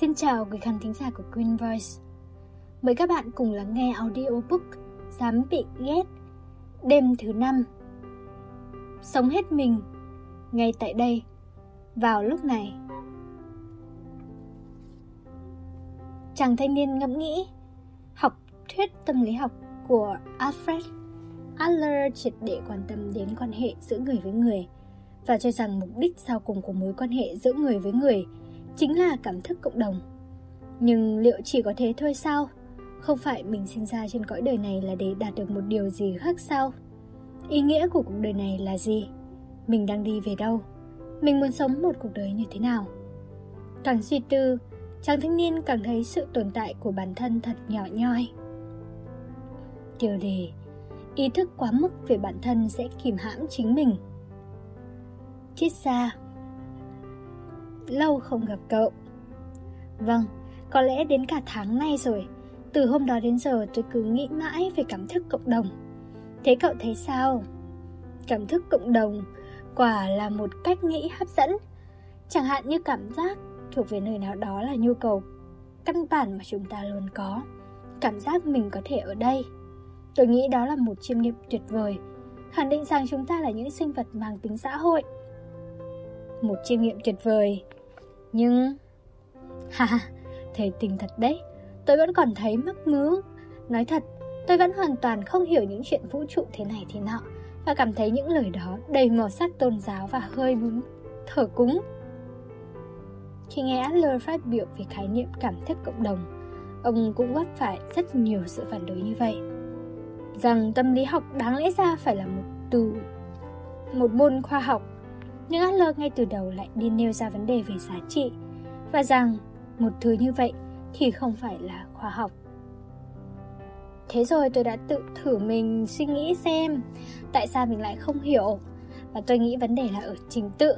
Xin chào quý khán thính giả của Queen Voice. Mời các bạn cùng lắng nghe audiobook Dám bị ghét, Đêm thứ năm. Sống hết mình, Ngay tại đây, Vào lúc này. Chàng thanh niên ngẫm nghĩ, Học thuyết tâm lý học của Alfred Adler triệt để quan tâm đến quan hệ giữa người với người và cho rằng mục đích sau cùng của mối quan hệ giữa người với người chính là cảm thức cộng đồng. Nhưng liệu chỉ có thế thôi sao? Không phải mình sinh ra trên cõi đời này là để đạt được một điều gì khác sao? Ý nghĩa của cuộc đời này là gì? Mình đang đi về đâu? Mình muốn sống một cuộc đời như thế nào? Càng suy tư, chàng thanh niên càng thấy sự tồn tại của bản thân thật nhỏ nhoi. Tiêu đề Ý thức quá mức về bản thân sẽ kìm hãm chính mình. Chiết xa Lâu không gặp cậu. Vâng, có lẽ đến cả tháng nay rồi. Từ hôm đó đến giờ tôi cứ nghĩ mãi về cảm thức cộng đồng. Thế cậu thấy sao? Cảm thức cộng đồng quả là một cách nghĩ hấp dẫn. Chẳng hạn như cảm giác thuộc về nơi nào đó là nhu cầu căn bản mà chúng ta luôn có. Cảm giác mình có thể ở đây. Tôi nghĩ đó là một chiêm nghiệm tuyệt vời. Khẳng định rằng chúng ta là những sinh vật mang tính xã hội. Một chiêm nghiệm tuyệt vời. Nhưng... Ha, thầy tình thật đấy. Tôi vẫn còn thấy mắc ngứa. Nói thật, tôi vẫn hoàn toàn không hiểu những chuyện vũ trụ thế này thế nọ Và cảm thấy những lời đó đầy màu sắc tôn giáo và hơi muốn thở cúng. Khi nghe Adler phát biểu về khái niệm cảm thức cộng đồng Ông cũng vấp phải rất nhiều sự phản đối như vậy. Rằng tâm lý học đáng lẽ ra phải là một từ một môn khoa học nhưng Adler ngay từ đầu lại đi nêu ra vấn đề về giá trị. Và rằng, một thứ như vậy thì không phải là khoa học. Thế rồi tôi đã tự thử mình suy nghĩ xem tại sao mình lại không hiểu. Và tôi nghĩ vấn đề là ở trình tự.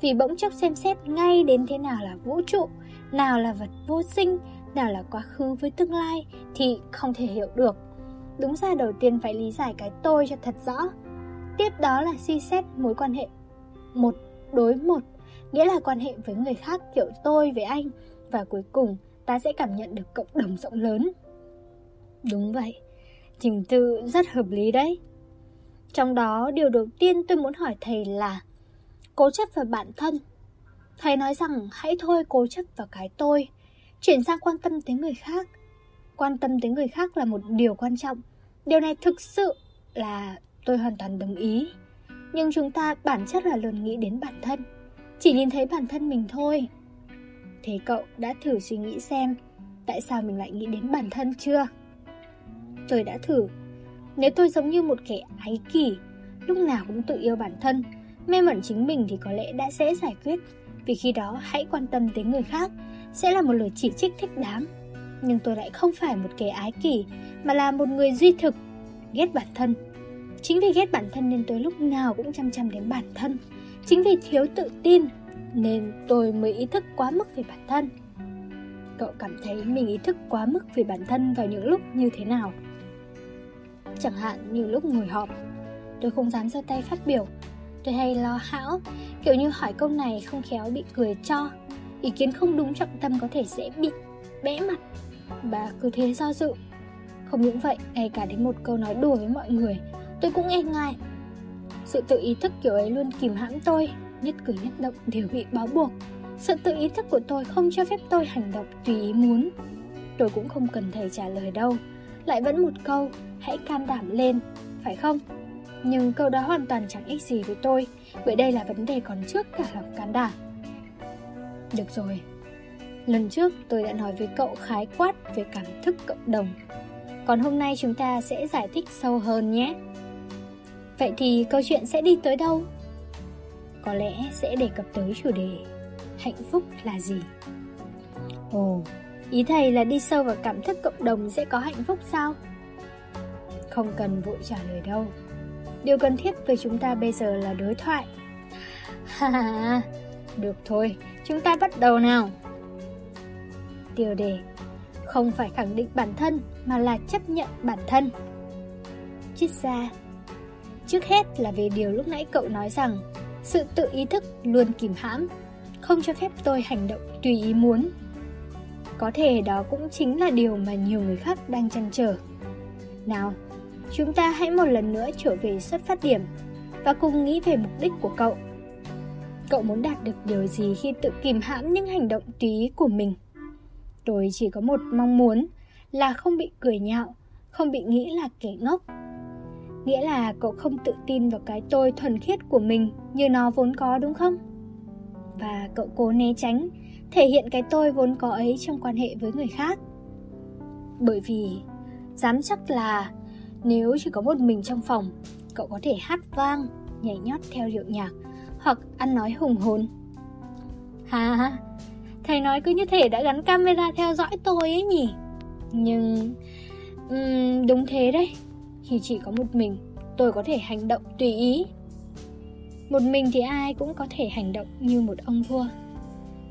Vì bỗng chốc xem xét ngay đến thế nào là vũ trụ, nào là vật vô sinh, nào là quá khứ với tương lai thì không thể hiểu được. Đúng ra đầu tiên phải lý giải cái tôi cho thật rõ. Tiếp đó là suy xét mối quan hệ một đối một, Nghĩa là quan hệ với người khác kiểu tôi với anh. Và cuối cùng, ta sẽ cảm nhận được cộng đồng rộng lớn. Đúng vậy, Trình tự rất hợp lý đấy. Trong đó, điều đầu tiên tôi muốn hỏi thầy là, Cố chấp vào bản thân. Thầy nói rằng, hãy thôi cố chấp vào cái tôi, Chuyển sang quan tâm tới người khác. Quan tâm tới người khác là một điều quan trọng. Điều này thực sự là tôi hoàn toàn đồng ý. Nhưng chúng ta bản chất là luôn nghĩ đến bản thân. Chỉ nhìn thấy bản thân mình thôi. Thế cậu đã thử suy nghĩ xem Tại sao mình lại nghĩ đến bản thân chưa? Tôi đã thử. Nếu tôi giống như một kẻ ái kỷ Lúc nào cũng tự yêu bản thân Mê mẩn chính mình thì có lẽ đã dễ giải quyết. Vì khi đó hãy quan tâm tới người khác Sẽ là một lời chỉ trích thích đáng. Nhưng tôi lại không phải một kẻ ái kỷ mà là một người duy thực, ghét bản thân. Chính vì ghét bản thân nên tôi lúc nào cũng chăm chăm đến bản thân. Chính vì thiếu tự tin nên tôi mới ý thức quá mức về bản thân. Cậu cảm thấy mình ý thức quá mức về bản thân vào những lúc như thế nào? Chẳng hạn như lúc ngồi họp, tôi không dám giơ tay phát biểu. Tôi hay lo hão, kiểu như hỏi câu này không khéo bị cười cho. Ý kiến không đúng trọng tâm có thể sẽ bị bẽ mặt. Và cứ thế do dự, không những vậy, ngay cả đến một câu nói đùa với mọi người, tôi cũng e ngại. Sự tự ý thức kiểu ấy luôn kìm hãm tôi, nhất cử nhất động đều bị bó buộc. Sự tự ý thức của tôi không cho phép tôi hành động tùy ý muốn. Tôi cũng không cần thầy trả lời đâu, lại vẫn một câu, hãy can đảm lên, phải không? Nhưng câu đó hoàn toàn chẳng ích gì với tôi, bởi đây là vấn đề còn trước cả lòng can đảm. Được rồi, lần trước tôi đã nói với cậu khái quát về cảm thức cộng đồng còn hôm nay chúng ta sẽ giải thích sâu hơn nhé. Vậy thì câu chuyện sẽ đi tới đâu? Có lẽ sẽ đề cập tới chủ đề Hạnh phúc là gì? Ồ, ý thầy là đi sâu vào cảm thức cộng đồng sẽ có hạnh phúc sao? Không cần vội trả lời đâu. Điều cần thiết với chúng ta bây giờ là đối thoại. Ha ha, được thôi, chúng ta bắt đầu nào. Tiêu đề không phải khẳng định bản thân mà là chấp nhận bản thân. Triết gia Trước hết là về điều lúc nãy cậu nói rằng sự tự ý thức luôn kìm hãm, không cho phép tôi hành động tùy ý muốn. Có thể đó cũng chính là điều mà nhiều người khác đang chăn trở. Nào, chúng ta hãy một lần nữa trở về xuất phát điểm và cùng nghĩ về mục đích của cậu. Cậu muốn đạt được điều gì khi tự kìm hãm những hành động tùy ý của mình? Tôi chỉ có một mong muốn là không bị cười nhạo, không bị nghĩ là kẻ ngốc. Nghĩa là cậu không tự tin vào cái tôi thuần khiết của mình như nó vốn có đúng không? Và cậu cố né tránh, thể hiện cái tôi vốn có ấy trong quan hệ với người khác. Bởi vì, dám chắc là nếu chỉ có một mình trong phòng, cậu có thể hát vang, nhảy nhót theo điệu nhạc, hoặc ăn nói hùng hồn. ha ha, thầy nói cứ như thể đã gắn camera theo dõi tôi ấy nhỉ? Nhưng... Um, đúng thế đấy, khi chỉ có một mình, tôi có thể hành động tùy ý. Một mình thì ai cũng có thể hành động như một ông vua.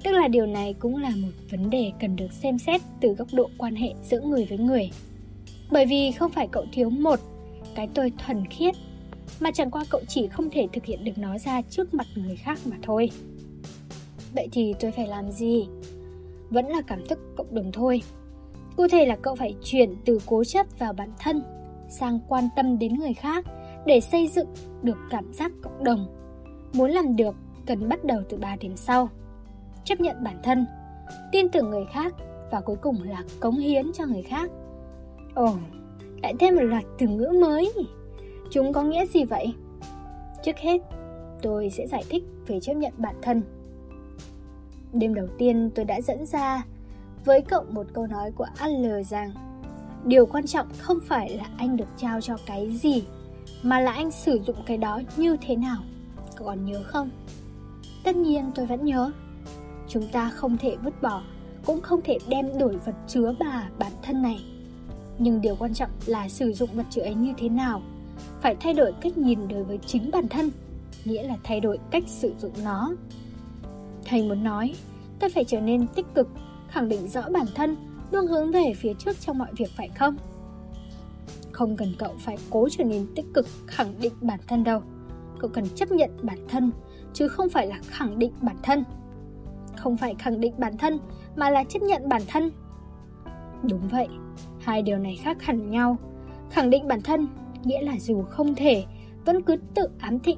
Tức là điều này cũng là một vấn đề cần được xem xét từ góc độ quan hệ giữa người với người. Bởi vì không phải cậu thiếu một cái tôi thuần khiết, mà chẳng qua cậu chỉ không thể thực hiện được nó ra trước mặt người khác mà thôi. Vậy thì tôi phải làm gì? Vẫn là cảm thức cộng đồng thôi. Cụ thể là cậu phải chuyển từ cố chấp vào bản thân sang quan tâm đến người khác để xây dựng được cảm giác cộng đồng. Muốn làm được, cần bắt đầu từ 3 điểm sau. Chấp nhận bản thân, tin tưởng người khác và cuối cùng là cống hiến cho người khác. Ồ, lại thêm một loạt từ ngữ mới. Chúng có nghĩa gì vậy? Trước hết, tôi sẽ giải thích về chấp nhận bản thân. Đêm đầu tiên tôi đã dẫn ra với cậu một câu nói của Adler rằng Điều quan trọng không phải là anh được trao cho cái gì, Mà là anh sử dụng cái đó như thế nào. Còn nhớ không? Tất nhiên tôi vẫn nhớ. Chúng ta không thể vứt bỏ, Cũng không thể đem đổi vật chứa bà, bản thân này. Nhưng điều quan trọng là sử dụng vật chứa ấy như thế nào. Phải thay đổi cách nhìn đối với chính bản thân, Nghĩa là thay đổi cách sử dụng nó. Thầy muốn nói, Ta phải trở nên tích cực, Khẳng định rõ bản thân luôn hướng về phía trước trong mọi việc phải không? Không cần cậu phải cố trở nên tích cực khẳng định bản thân đâu. Cậu cần chấp nhận bản thân, chứ không phải là khẳng định bản thân. Không phải khẳng định bản thân, mà là chấp nhận bản thân. Đúng vậy, hai điều này khác hẳn nhau. Khẳng định bản thân nghĩa là dù không thể, vẫn cứ tự ám thị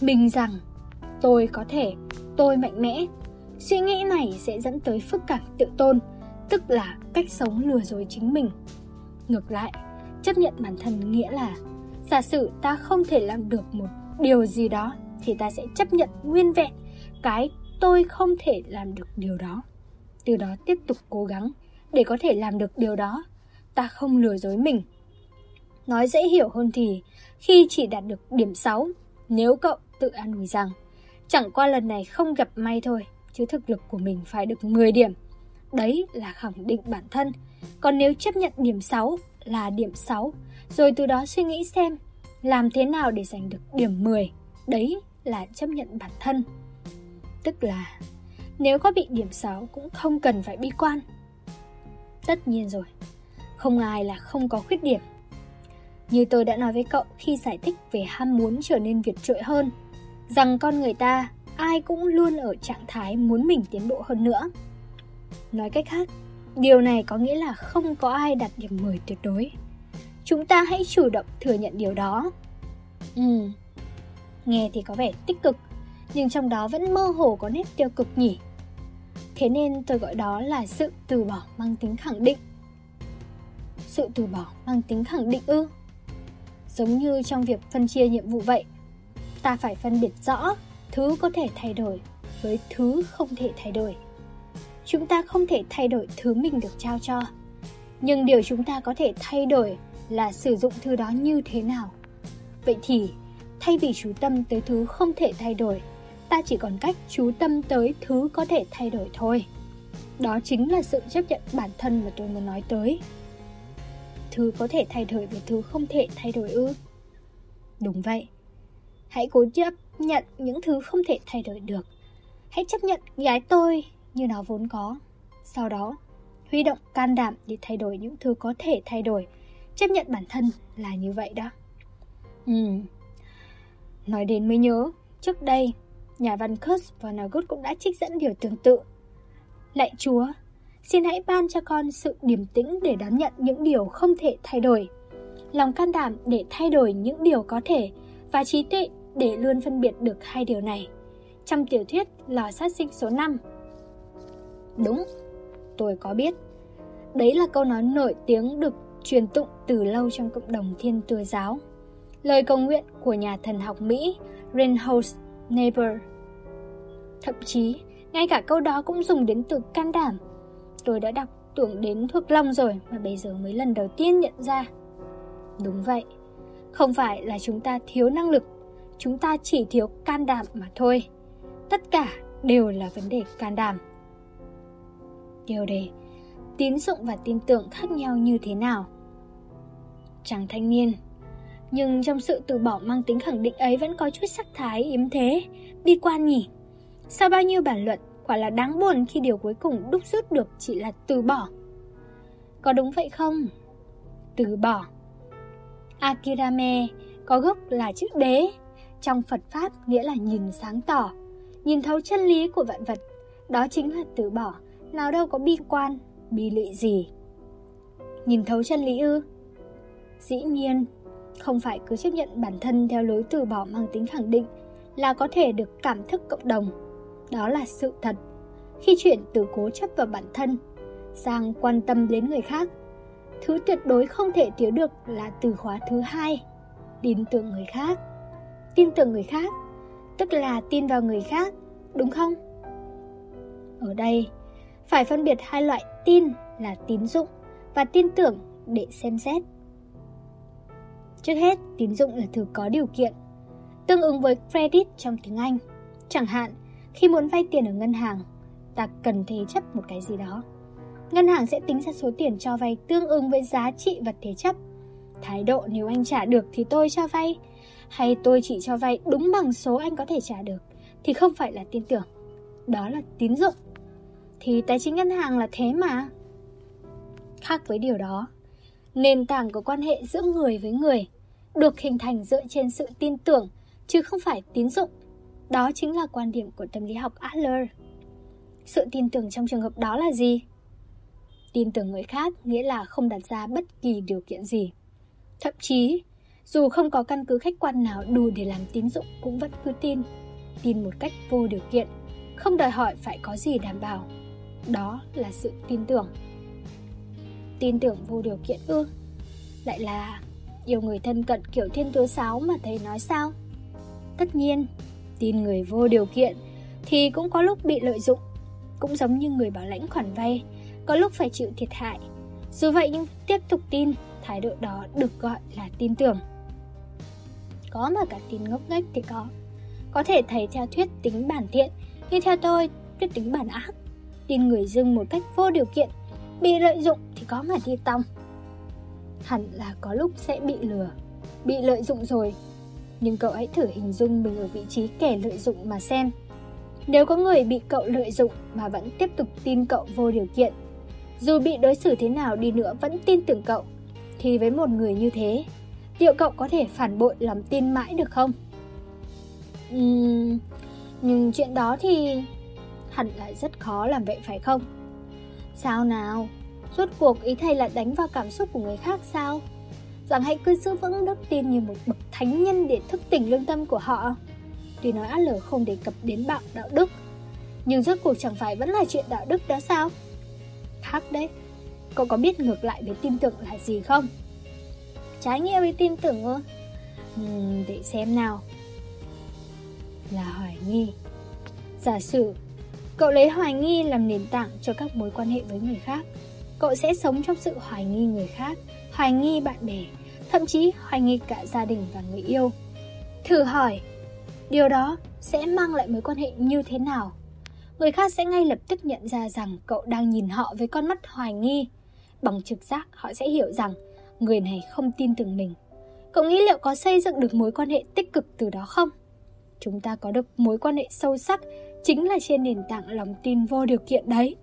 mình rằng tôi có thể, tôi mạnh mẽ. Suy nghĩ này sẽ dẫn tới phức cảm tự tôn, tức là cách sống lừa dối chính mình. Ngược lại, chấp nhận bản thân nghĩa là giả sử ta không thể làm được một điều gì đó thì ta sẽ chấp nhận nguyên vẹn cái tôi không thể làm được điều đó. Từ đó tiếp tục cố gắng để có thể làm được điều đó. Ta không lừa dối mình. Nói dễ hiểu hơn thì khi chỉ đạt được điểm 6, nếu cậu tự an ủi rằng chẳng qua lần này không gặp may thôi, chứ thực lực của mình phải được 10 điểm Đấy là khẳng định bản thân. Còn nếu chấp nhận điểm 6 là điểm 6, rồi từ đó suy nghĩ xem làm thế nào để giành được điểm 10, đấy là chấp nhận bản thân. Tức là nếu có bị điểm 6 cũng không cần phải bi quan. Tất nhiên rồi, không ai là không có khuyết điểm. Như tôi đã nói với cậu khi giải thích về ham muốn trở nên việt trội hơn, rằng con người ta ai cũng luôn ở trạng thái muốn mình tiến bộ hơn nữa. Nói cách khác, điều này có nghĩa là không có ai đạt điểm 10 tuyệt đối. Chúng ta hãy chủ động thừa nhận điều đó. Ừ, nghe thì có vẻ tích cực, nhưng trong đó vẫn mơ hồ có nét tiêu cực nhỉ. Thế nên tôi gọi đó là sự từ bỏ mang tính khẳng định. Sự từ bỏ mang tính khẳng định ư? Giống như trong việc phân chia nhiệm vụ vậy, ta phải phân biệt rõ thứ có thể thay đổi với thứ không thể thay đổi chúng ta không thể thay đổi thứ mình được trao cho. Nhưng điều chúng ta có thể thay đổi là sử dụng thứ đó như thế nào. Vậy thì, thay vì chú tâm tới thứ không thể thay đổi, ta chỉ còn cách chú tâm tới thứ có thể thay đổi thôi. Đó chính là sự chấp nhận bản thân mà tôi muốn nói tới. Thứ có thể thay đổi với thứ không thể thay đổi ư? Đúng vậy. Hãy cố chấp nhận những thứ không thể thay đổi được. Hãy chấp nhận gái tôi như nó vốn có. Sau đó, huy động can đảm để thay đổi những thứ có thể thay đổi. Chấp nhận bản thân là như vậy đó. Ừ. Nói đến mới nhớ, trước đây, nhà văn Kurt và Nagut cũng đã trích dẫn điều tương tự. Lạy Chúa, Xin hãy ban cho con sự điềm tĩnh để đón nhận những điều không thể thay đổi. Lòng can đảm để thay đổi những điều có thể và trí tuệ để luôn phân biệt được hai điều này. Trong tiểu thuyết Lò sát sinh số 5 Đúng, tôi có biết. Đấy là câu nói nổi tiếng được truyền tụng từ lâu trong cộng đồng thiên chúa giáo. Lời cầu nguyện của nhà thần học Mỹ Reinhold Niebuhr. Thậm chí, ngay cả câu đó cũng dùng đến từ can đảm. Tôi đã đọc tưởng đến thuộc lòng rồi mà bây giờ mới lần đầu tiên nhận ra. Đúng vậy, không phải là chúng ta thiếu năng lực, chúng ta chỉ thiếu can đảm mà thôi. Tất cả đều là vấn đề can đảm tiêu đề, tín dụng và tin tưởng khác nhau như thế nào? Chàng thanh niên Nhưng trong sự từ bỏ mang tính khẳng định ấy vẫn có chút sắc thái yếm thế, bi quan nhỉ? Sau bao nhiêu bản luận, quả là đáng buồn khi điều cuối cùng đúc rút được chỉ là từ bỏ. Có đúng vậy không? Từ bỏ. Akirame có gốc là chữ đế, trong Phật Pháp nghĩa là nhìn sáng tỏ, nhìn thấu chân lý của vạn vật. Đó chính là từ bỏ, nào đâu có bi quan, bi lụy gì. Nhìn thấu chân lý ư? Dĩ nhiên, không phải cứ chấp nhận bản thân theo lối từ bỏ mang tính khẳng định là có thể được cảm thức cộng đồng. Đó là sự thật. Khi chuyển từ cố chấp vào bản thân sang quan tâm đến người khác, thứ tuyệt đối không thể thiếu được là từ khóa thứ hai, tin tưởng người khác. Tin tưởng người khác, tức là tin vào người khác, đúng không? Ở đây, phải phân biệt hai loại tin là tín dụng và tin tưởng để xem xét. Trước hết, tín dụng là thứ có điều kiện, tương ứng với credit trong tiếng Anh. Chẳng hạn, khi muốn vay tiền ở ngân hàng, ta cần thế chấp một cái gì đó. Ngân hàng sẽ tính ra số tiền cho vay tương ứng với giá trị vật thế chấp. Thái độ nếu anh trả được thì tôi cho vay, hay tôi chỉ cho vay đúng bằng số anh có thể trả được, thì không phải là tin tưởng. Đó là tín dụng. Thì tài chính ngân hàng là thế mà. Khác với điều đó, nền tảng của quan hệ giữa người với người được hình thành dựa trên sự tin tưởng, chứ không phải tín dụng. Đó chính là quan điểm của tâm lý học Adler. Sự tin tưởng trong trường hợp đó là gì? Tin tưởng người khác nghĩa là không đặt ra bất kỳ điều kiện gì. Thậm chí, dù không có căn cứ khách quan nào đủ để làm tín dụng cũng vẫn cứ tin. Tin một cách vô điều kiện, không đòi hỏi phải có gì đảm bảo. Đó là sự tin tưởng. Tin tưởng vô điều kiện ư? Lại là yêu người thân cận kiểu thiên tố sáo mà thầy nói sao? Tất nhiên, tin người vô điều kiện thì cũng có lúc bị lợi dụng. Cũng giống như người bảo lãnh khoản vay, có lúc phải chịu thiệt hại. Dù vậy nhưng tiếp tục tin, thái độ đó được gọi là tin tưởng. Có mà cả tin ngốc nghếch thì có. Có thể thầy theo thuyết tính bản thiện, nhưng theo tôi, thuyết tính bản ác. Tin người dưng một cách vô điều kiện, bị lợi dụng thì có mà đi tòng hẳn là có lúc sẽ bị lừa, bị lợi dụng rồi. Nhưng cậu hãy thử hình dung mình ở vị trí kẻ lợi dụng mà xem. Nếu có người bị cậu lợi dụng mà vẫn tiếp tục tin cậu vô điều kiện, dù bị đối xử thế nào đi nữa vẫn tin tưởng cậu, thì với một người như thế, liệu cậu có thể phản bội lòng tin mãi được không? Uhm, nhưng chuyện đó thì hẳn là rất khó làm vậy phải không? Sao nào? Rốt cuộc ý thầy là đánh vào cảm xúc của người khác sao? Rằng hãy cứ giữ vững đức tin như một bậc thánh nhân để thức tỉnh lương tâm của họ. Tuy nói át lờ không đề cập đến bạo đạo đức, nhưng rốt cuộc chẳng phải vẫn là chuyện đạo đức đó sao? Khác đấy, cậu có biết ngược lại với tin tưởng là gì không? Trái nghĩa với tin tưởng ư? Uhm, để xem nào. Là hoài nghi. Giả sử, cậu lấy hoài nghi làm nền tảng cho các mối quan hệ với người khác cậu sẽ sống trong sự hoài nghi người khác, hoài nghi bạn bè, thậm chí hoài nghi cả gia đình và người yêu. Thử hỏi, điều đó sẽ mang lại mối quan hệ như thế nào? Người khác sẽ ngay lập tức nhận ra rằng cậu đang nhìn họ với con mắt hoài nghi. Bằng trực giác họ sẽ hiểu rằng người này không tin tưởng mình. Cậu nghĩ liệu có xây dựng được mối quan hệ tích cực từ đó không? Chúng ta có được mối quan hệ sâu sắc chính là trên nền tảng lòng tin vô điều kiện đấy.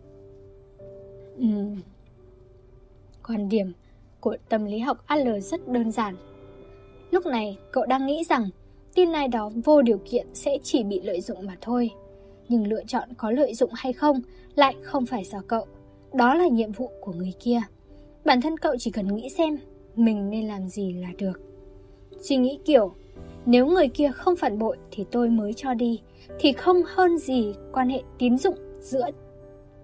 Uhm, Quan điểm của tâm lý học Adler rất đơn giản. Lúc này, cậu đang nghĩ rằng tin này đó vô điều kiện sẽ chỉ bị lợi dụng mà thôi. Nhưng lựa chọn có lợi dụng hay không lại không phải do cậu, đó là nhiệm vụ của người kia. Bản thân cậu chỉ cần nghĩ xem mình nên làm gì là được. Suy nghĩ kiểu, nếu người kia không phản bội thì tôi mới cho đi, thì không hơn gì quan hệ tín dụng giữa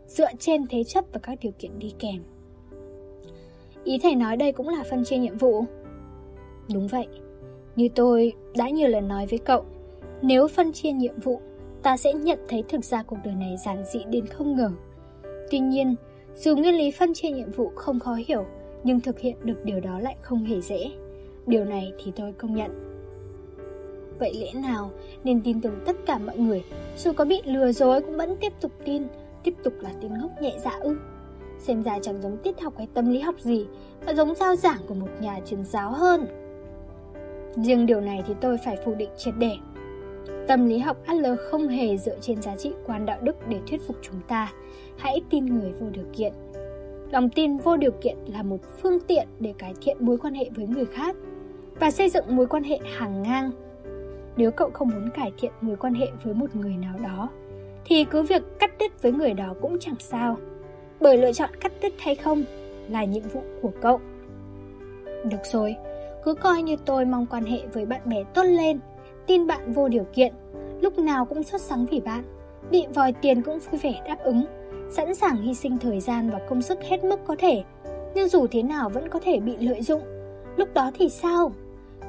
dựa trên thế chấp và các điều kiện đi kèm. Ý thầy nói đây cũng là phân chia nhiệm vụ. Đúng vậy, như tôi đã nhiều lần nói với cậu, nếu phân chia nhiệm vụ, ta sẽ nhận thấy thực ra cuộc đời này giản dị đến không ngờ. Tuy nhiên, dù nguyên lý phân chia nhiệm vụ không khó hiểu, nhưng thực hiện được điều đó lại không hề dễ. Điều này thì tôi công nhận. Vậy lẽ nào nên tin tưởng tất cả mọi người, dù có bị lừa dối cũng vẫn tiếp tục tin, tiếp tục là tin ngốc nhẹ dạ ư? Xem ra chẳng giống tiết học hay tâm lý học gì, mà giống giao giảng của một nhà truyền giáo hơn. Riêng điều này thì tôi phải phủ định triệt để. Tâm lý học Adler không hề dựa trên giá trị quan đạo đức để thuyết phục chúng ta. Hãy tin người vô điều kiện. Lòng tin vô điều kiện là một phương tiện để cải thiện mối quan hệ với người khác và xây dựng mối quan hệ hàng ngang. Nếu cậu không muốn cải thiện mối quan hệ với một người nào đó, thì cứ việc cắt đứt với người đó cũng chẳng sao. Bởi lựa chọn cắt đứt hay không là nhiệm vụ của cậu. Được rồi, cứ coi như tôi mong quan hệ với bạn bè tốt lên, tin bạn vô điều kiện, lúc nào cũng xuất sắc vì bạn, bị vòi tiền cũng vui vẻ đáp ứng, sẵn sàng hy sinh thời gian và công sức hết mức có thể, nhưng dù thế nào vẫn có thể bị lợi dụng. Lúc đó thì sao?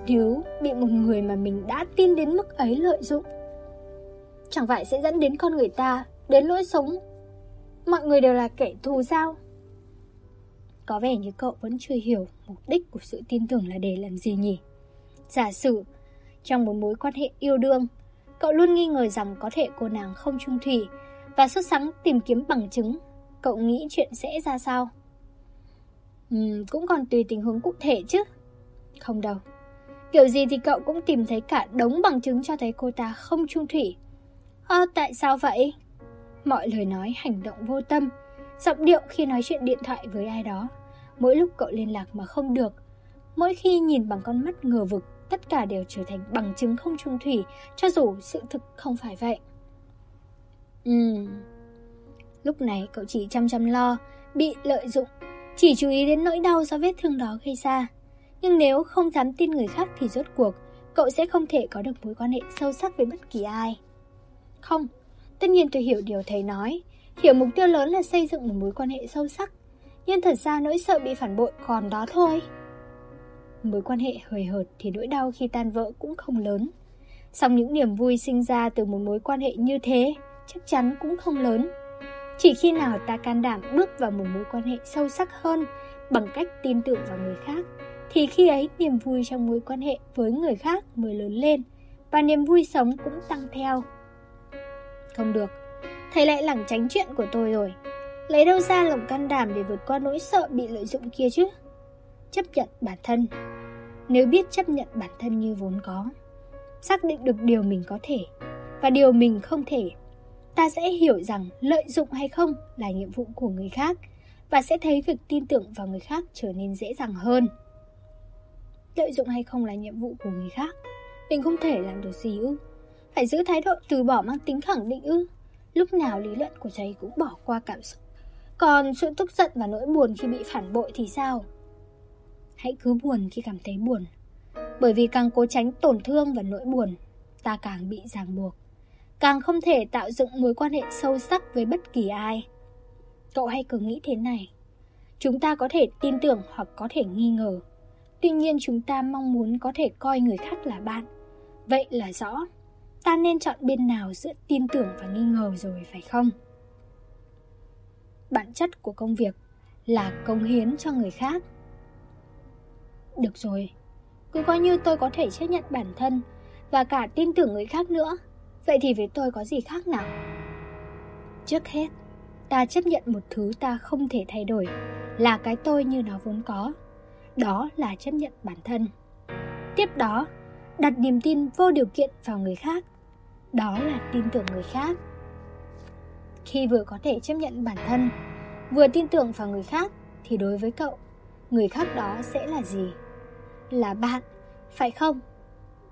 Nếu bị một người mà mình đã tin đến mức ấy lợi dụng, chẳng phải sẽ dẫn đến con người ta đến lỗi sống mọi người đều là kẻ thù sao? Có vẻ như cậu vẫn chưa hiểu mục đích của sự tin tưởng là để làm gì nhỉ? Giả sử, trong một mối quan hệ yêu đương, cậu luôn nghi ngờ rằng có thể cô nàng không trung thủy và xuất sáng tìm kiếm bằng chứng, cậu nghĩ chuyện sẽ ra sao? Uhm, cũng còn tùy tình huống cụ thể chứ. Không đâu. Kiểu gì thì cậu cũng tìm thấy cả đống bằng chứng cho thấy cô ta không trung thủy. Ơ, tại sao vậy? Mọi lời nói, hành động vô tâm, giọng điệu khi nói chuyện điện thoại với ai đó. Mỗi lúc cậu liên lạc mà không được, mỗi khi nhìn bằng con mắt ngờ vực, tất cả đều trở thành bằng chứng không trung thủy, cho dù sự thực không phải vậy. Ừm... Lúc này cậu chỉ chăm chăm lo, bị lợi dụng, chỉ chú ý đến nỗi đau do vết thương đó gây ra. Nhưng nếu không dám tin người khác thì rốt cuộc, cậu sẽ không thể có được mối quan hệ sâu sắc với bất kỳ ai. Không, tất nhiên tôi hiểu điều thầy nói, hiểu mục tiêu lớn là xây dựng một mối quan hệ sâu sắc, nhưng thật ra nỗi sợ bị phản bội còn đó thôi. Mối quan hệ hời hợt thì nỗi đau khi tan vỡ cũng không lớn. Song những niềm vui sinh ra từ một mối quan hệ như thế chắc chắn cũng không lớn. Chỉ khi nào ta can đảm bước vào một mối quan hệ sâu sắc hơn bằng cách tin tưởng vào người khác, thì khi ấy niềm vui trong mối quan hệ với người khác mới lớn lên và niềm vui sống cũng tăng theo. Không được, thầy lại lảng tránh chuyện của tôi rồi. Lấy đâu ra lòng can đảm để vượt qua nỗi sợ bị lợi dụng kia chứ? Chấp nhận bản thân. Nếu biết chấp nhận bản thân như vốn có, xác định được điều mình có thể và điều mình không thể, ta sẽ hiểu rằng lợi dụng hay không là nhiệm vụ của người khác và sẽ thấy việc tin tưởng vào người khác trở nên dễ dàng hơn. Lợi dụng hay không là nhiệm vụ của người khác, mình không thể làm được gì ư? Phải giữ thái độ từ bỏ mang tính khẳng định ư? Lúc nào lý luận của thầy cũng bỏ qua cảm xúc. Còn sự tức giận và nỗi buồn khi bị phản bội thì sao? Hãy cứ buồn khi cảm thấy buồn. Bởi vì càng cố tránh tổn thương và nỗi buồn, ta càng bị ràng buộc. Càng không thể tạo dựng mối quan hệ sâu sắc với bất kỳ ai. Cậu hay cứ nghĩ thế này. Chúng ta có thể tin tưởng hoặc có thể nghi ngờ. Tuy nhiên chúng ta mong muốn có thể coi người khác là bạn. Vậy là rõ ta nên chọn bên nào giữa tin tưởng và nghi ngờ rồi phải không? Bản chất của công việc là công hiến cho người khác. Được rồi, cứ coi như tôi có thể chấp nhận bản thân và cả tin tưởng người khác nữa. Vậy thì với tôi có gì khác nào? Trước hết, ta chấp nhận một thứ ta không thể thay đổi là cái tôi như nó vốn có. Đó là chấp nhận bản thân. Tiếp đó, đặt niềm tin vô điều kiện vào người khác. Đó là tin tưởng người khác. Khi vừa có thể chấp nhận bản thân vừa tin tưởng vào người khác thì đối với cậu người khác đó sẽ là gì? Là bạn phải không?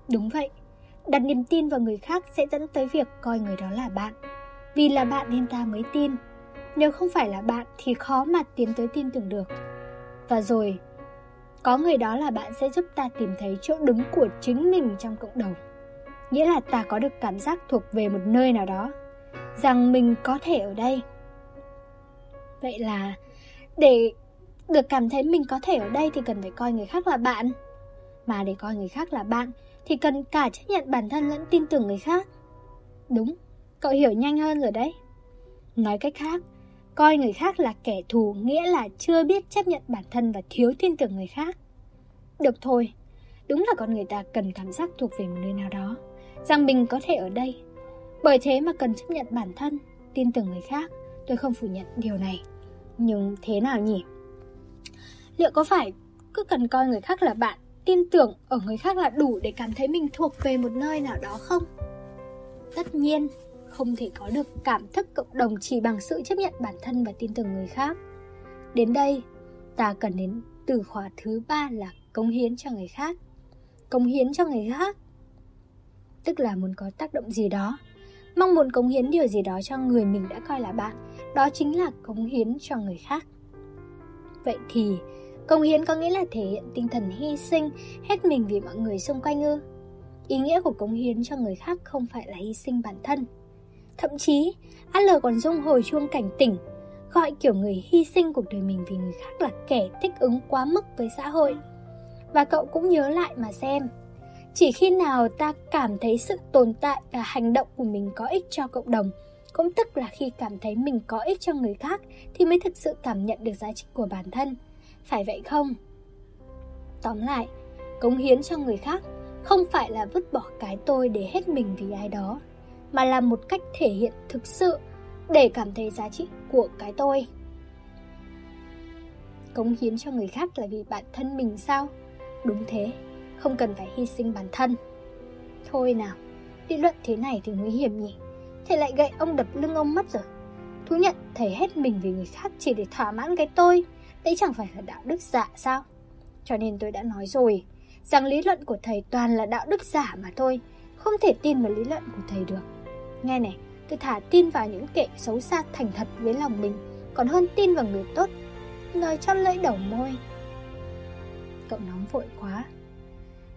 Đúng vậy đặt niềm tin vào người khác sẽ dẫn tới việc coi người đó là bạn. Vì là bạn nên ta mới tin. Nếu không phải là bạn thì khó mà tiến tới tin tưởng được. Và rồi, có người đó là bạn sẽ giúp ta tìm thấy chỗ đứng của chính mình trong cộng đồng. Nghĩa là ta có được cảm giác thuộc về một nơi nào đó, rằng mình có thể ở đây. Vậy là để được cảm thấy mình có thể ở đây thì cần phải coi người khác là bạn. Mà để coi người khác là bạn thì cần cả chấp nhận bản thân lẫn tin tưởng người khác. Đúng, cậu hiểu nhanh hơn rồi đấy. Nói cách khác, coi người khác là kẻ thù nghĩa là chưa biết chấp nhận bản thân và thiếu tin tưởng người khác. Được thôi, đúng là con người ta cần cảm giác thuộc về một nơi nào đó, rằng mình có thể ở đây. Bởi thế mà cần chấp nhận bản thân, tin tưởng người khác, tôi không phủ nhận điều này. Nhưng thế nào nhỉ? Liệu có phải cứ cần coi người khác là bạn, tin tưởng ở người khác là đủ để cảm thấy mình thuộc về một nơi nào đó không? Tất nhiên, không thể có được cảm thức cộng đồng chỉ bằng sự chấp nhận bản thân và tin tưởng người khác. Đến đây, ta cần đến từ khóa thứ ba là cống hiến cho người khác. Cống hiến cho người khác tức là muốn có tác động gì đó, mong muốn cống hiến điều gì đó cho người mình đã coi là bạn, đó chính là cống hiến cho người khác. Vậy thì, cống hiến có nghĩa là thể hiện tinh thần hy sinh hết mình vì mọi người xung quanh ư? Ý nghĩa của cống hiến cho người khác không phải là hy sinh bản thân. Thậm chí, AL còn dung hồi chuông cảnh tỉnh, gọi kiểu người hy sinh cuộc đời mình vì người khác là kẻ thích ứng quá mức với xã hội. Và cậu cũng nhớ lại mà xem, chỉ khi nào ta cảm thấy sự tồn tại và hành động của mình có ích cho cộng đồng, cũng tức là khi cảm thấy mình có ích cho người khác thì mới thực sự cảm nhận được giá trị của bản thân. Phải vậy không? Tóm lại, cống hiến cho người khác không phải là vứt bỏ cái tôi để hết mình vì ai đó, mà là một cách thể hiện thực sự để cảm thấy giá trị của cái tôi. Cống hiến cho người khác là vì bản thân mình sao? Đúng thế, không cần phải hy sinh bản thân. Thôi nào, lý luận thế này thì nguy hiểm nhỉ? Thầy lại gậy ông đập lưng ông mất rồi. Thú nhận thầy hết mình vì người khác chỉ để thỏa mãn cái tôi, đấy chẳng phải là đạo đức giả sao? Cho nên tôi đã nói rồi, rằng lý luận của thầy toàn là đạo đức giả mà thôi, không thể tin vào lý luận của thầy được. Nghe này, tôi thả tin vào những kẻ xấu xa thành thật với lòng mình, còn hơn tin vào người tốt, lời cho lưỡi đầu môi. Cậu nóng vội quá,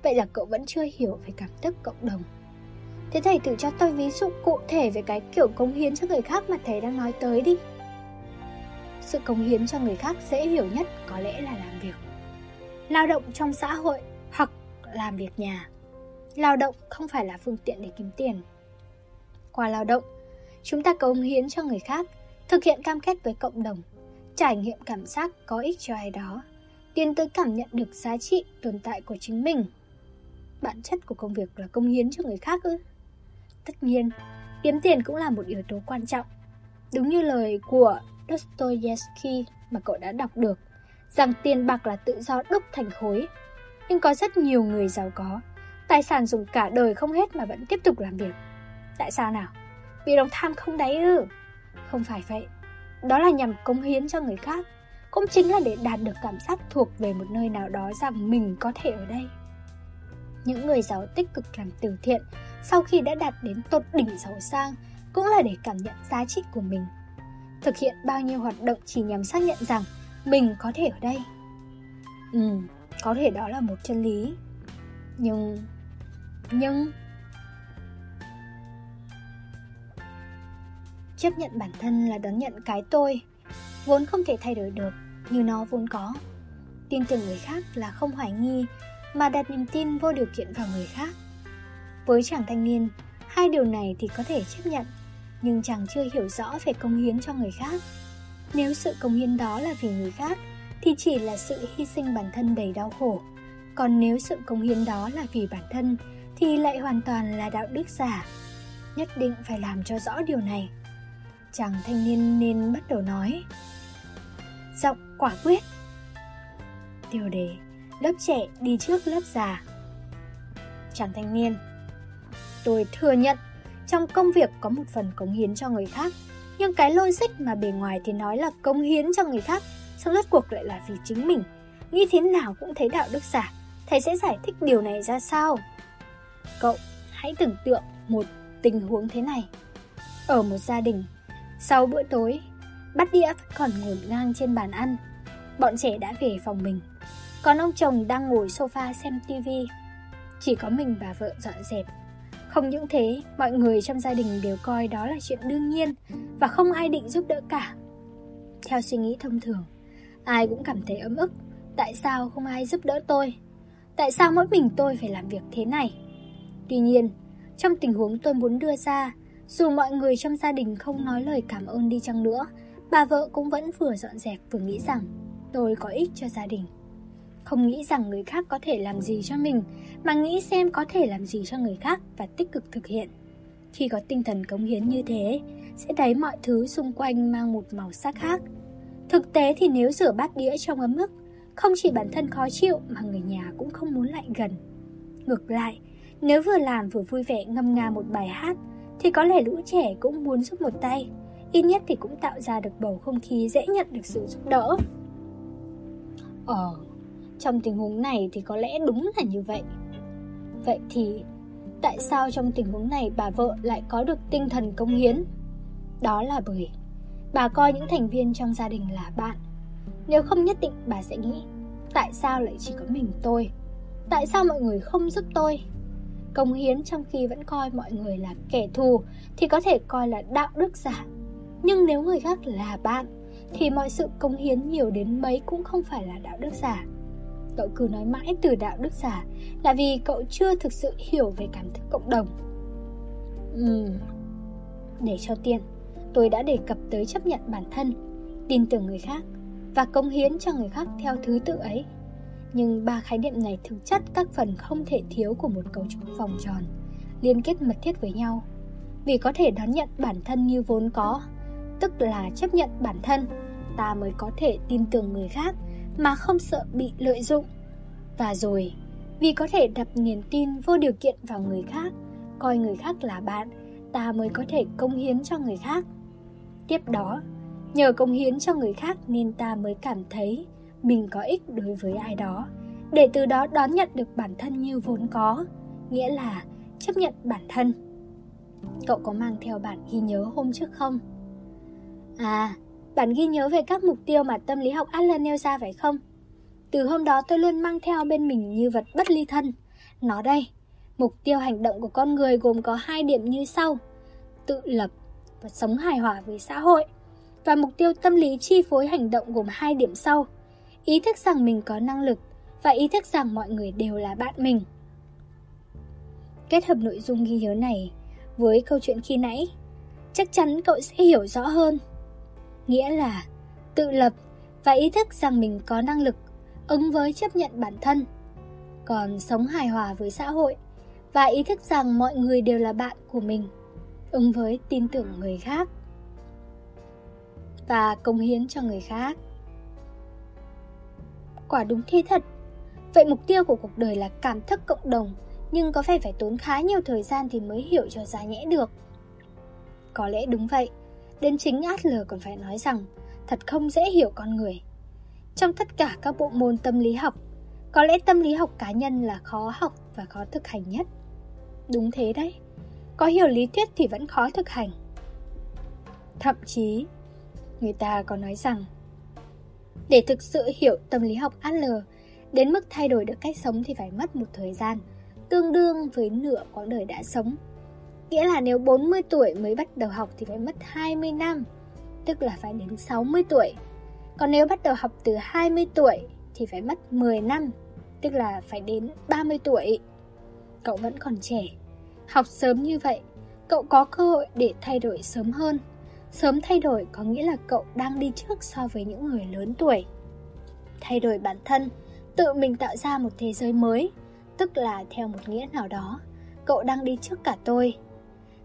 Vậy là cậu vẫn chưa hiểu về cảm thức cộng đồng. Thế thầy thử cho tôi ví dụ cụ thể về cái kiểu cống hiến cho người khác mà thầy đang nói tới đi. Sự cống hiến cho người khác dễ hiểu nhất có lẽ là làm việc. Lao động trong xã hội hoặc làm việc nhà. Lao động không phải là phương tiện để kiếm tiền. Qua lao động, chúng ta cống hiến cho người khác Thực hiện cam kết với cộng đồng Trải nghiệm cảm giác có ích cho ai đó Tiến tới cảm nhận được giá trị tồn tại của chính mình bản chất của công việc là công hiến cho người khác ư? Tất nhiên, kiếm tiền cũng là một yếu tố quan trọng. Đúng như lời của Dostoyevsky mà cậu đã đọc được, rằng tiền bạc là tự do đúc thành khối. Nhưng có rất nhiều người giàu có, tài sản dùng cả đời không hết mà vẫn tiếp tục làm việc. Tại sao nào? Vì lòng tham không đáy ư? Không phải vậy. Đó là nhằm cống hiến cho người khác. Cũng chính là để đạt được cảm giác thuộc về một nơi nào đó rằng mình có thể ở đây. Những người giàu tích cực làm từ thiện sau khi đã đạt đến tột đỉnh giàu sang cũng là để cảm nhận giá trị của mình. Thực hiện bao nhiêu hoạt động chỉ nhằm xác nhận rằng mình có thể ở đây. Ừ, có thể đó là một chân lý. Nhưng... Nhưng... Chấp nhận bản thân là đón nhận cái tôi, vốn không thể thay đổi được như nó vốn có. Tin tưởng người khác là không hoài nghi mà đặt niềm tin vô điều kiện vào người khác. Với chàng thanh niên, hai điều này thì có thể chấp nhận, nhưng chàng chưa hiểu rõ về công hiến cho người khác. Nếu sự công hiến đó là vì người khác, thì chỉ là sự hy sinh bản thân đầy đau khổ. Còn nếu sự công hiến đó là vì bản thân, thì lại hoàn toàn là đạo đức giả. Nhất định phải làm cho rõ điều này. Chàng thanh niên nên bắt đầu nói. Giọng quả quyết. Tiêu đề lớp trẻ đi trước lớp già. Chàng thanh niên Tôi thừa nhận, trong công việc có một phần cống hiến cho người khác, nhưng cái logic mà bề ngoài thì nói là cống hiến cho người khác, sau rốt cuộc lại là vì chính mình. Nghĩ thế nào cũng thấy đạo đức giả, thầy sẽ giải thích điều này ra sao? Cậu hãy tưởng tượng một tình huống thế này. Ở một gia đình, sau bữa tối, Bát đĩa vẫn còn ngổn ngang trên bàn ăn. Bọn trẻ đã về phòng mình. Còn ông chồng đang ngồi sofa xem tivi. Chỉ có mình và vợ dọn dẹp. Không những thế, mọi người trong gia đình đều coi đó là chuyện đương nhiên và không ai định giúp đỡ cả. Theo suy nghĩ thông thường, ai cũng cảm thấy ấm ức. Tại sao không ai giúp đỡ tôi? Tại sao mỗi mình tôi phải làm việc thế này? Tuy nhiên, trong tình huống tôi muốn đưa ra, dù mọi người trong gia đình không nói lời cảm ơn đi chăng nữa, bà vợ cũng vẫn vừa dọn dẹp vừa nghĩ rằng tôi có ích cho gia đình. Không nghĩ rằng người khác có thể làm gì cho mình, mà nghĩ xem có thể làm gì cho người khác và tích cực thực hiện. Khi có tinh thần cống hiến như thế, sẽ thấy mọi thứ xung quanh mang một màu sắc khác. Thực tế thì nếu rửa bát đĩa trong ấm ức, không chỉ bản thân khó chịu mà người nhà cũng không muốn lại gần. Ngược lại, nếu vừa làm vừa vui vẻ ngâm nga một bài hát, thì có lẽ lũ trẻ cũng muốn giúp một tay. Ít nhất thì cũng tạo ra được bầu không khí dễ nhận được sự giúp đỡ. Ờ, trong tình huống này thì có lẽ đúng là như vậy. Vậy thì, tại sao trong tình huống này bà vợ lại có được tinh thần công hiến? Đó là bởi bà coi những thành viên trong gia đình là bạn. Nếu không nhất định bà sẽ nghĩ, tại sao lại chỉ có mình tôi? Tại sao mọi người không giúp tôi? Công hiến trong khi vẫn coi mọi người là kẻ thù thì có thể coi là đạo đức giả. Nhưng nếu người khác là bạn thì mọi sự công hiến nhiều đến mấy cũng không phải là đạo đức giả. Cậu cứ nói mãi từ đạo đức giả là vì cậu chưa thực sự hiểu về cảm thức cộng đồng. Uhm. Để cho tiên, tôi đã đề cập tới chấp nhận bản thân, tin tưởng người khác và công hiến cho người khác theo thứ tự ấy. Nhưng ba khái niệm này thực chất các phần không thể thiếu của một cấu trúc vòng tròn, liên kết mật thiết với nhau. Vì có thể đón nhận bản thân như vốn có, tức là chấp nhận bản thân, ta mới có thể tin tưởng người khác mà không sợ bị lợi dụng. Và rồi, vì có thể đặt niềm tin vô điều kiện vào người khác, coi người khác là bạn, ta mới có thể công hiến cho người khác. Tiếp đó, nhờ công hiến cho người khác nên ta mới cảm thấy mình có ích đối với ai đó, để từ đó đón nhận được bản thân như vốn có, nghĩa là chấp nhận bản thân. Cậu có mang theo bản ghi nhớ hôm trước không? À, bản ghi nhớ về các mục tiêu mà tâm lý học Adler nêu ra phải không? Từ hôm đó tôi luôn mang theo bên mình như vật bất ly thân. Nó đây, mục tiêu hành động của con người gồm có hai điểm như sau. Tự lập và sống hài hòa với xã hội. Và mục tiêu tâm lý chi phối hành động gồm hai điểm sau. Ý thức rằng mình có năng lực và ý thức rằng mọi người đều là bạn mình. Kết hợp nội dung ghi nhớ này với câu chuyện khi nãy, chắc chắn cậu sẽ hiểu rõ hơn nghĩa là tự lập và ý thức rằng mình có năng lực ứng với chấp nhận bản thân, còn sống hài hòa với xã hội và ý thức rằng mọi người đều là bạn của mình, ứng với tin tưởng người khác và công hiến cho người khác. Quả đúng thế thật. Vậy mục tiêu của cuộc đời là cảm thức cộng đồng, nhưng có phải phải tốn khá nhiều thời gian thì mới hiểu cho ra nhẽ được. Có lẽ đúng vậy, Đến chính Adler còn phải nói rằng thật không dễ hiểu con người. Trong tất cả các bộ môn tâm lý học, có lẽ tâm lý học cá nhân là khó học và khó thực hành nhất. Đúng thế đấy, có hiểu lý thuyết thì vẫn khó thực hành. Thậm chí, người ta có nói rằng để thực sự hiểu tâm lý học Adler, đến mức thay đổi được cách sống thì phải mất một thời gian, tương đương với nửa quãng đời đã sống Nghĩa là nếu 40 tuổi mới bắt đầu học thì phải mất 20 năm, tức là phải đến 60 tuổi. Còn nếu bắt đầu học từ 20 tuổi thì phải mất 10 năm, tức là phải đến 30 tuổi. Cậu vẫn còn trẻ, học sớm như vậy, cậu có cơ hội để thay đổi sớm hơn. Sớm thay đổi có nghĩa là cậu đang đi trước so với những người lớn tuổi. Thay đổi bản thân, tự mình tạo ra một thế giới mới, tức là theo một nghĩa nào đó, cậu đang đi trước cả tôi.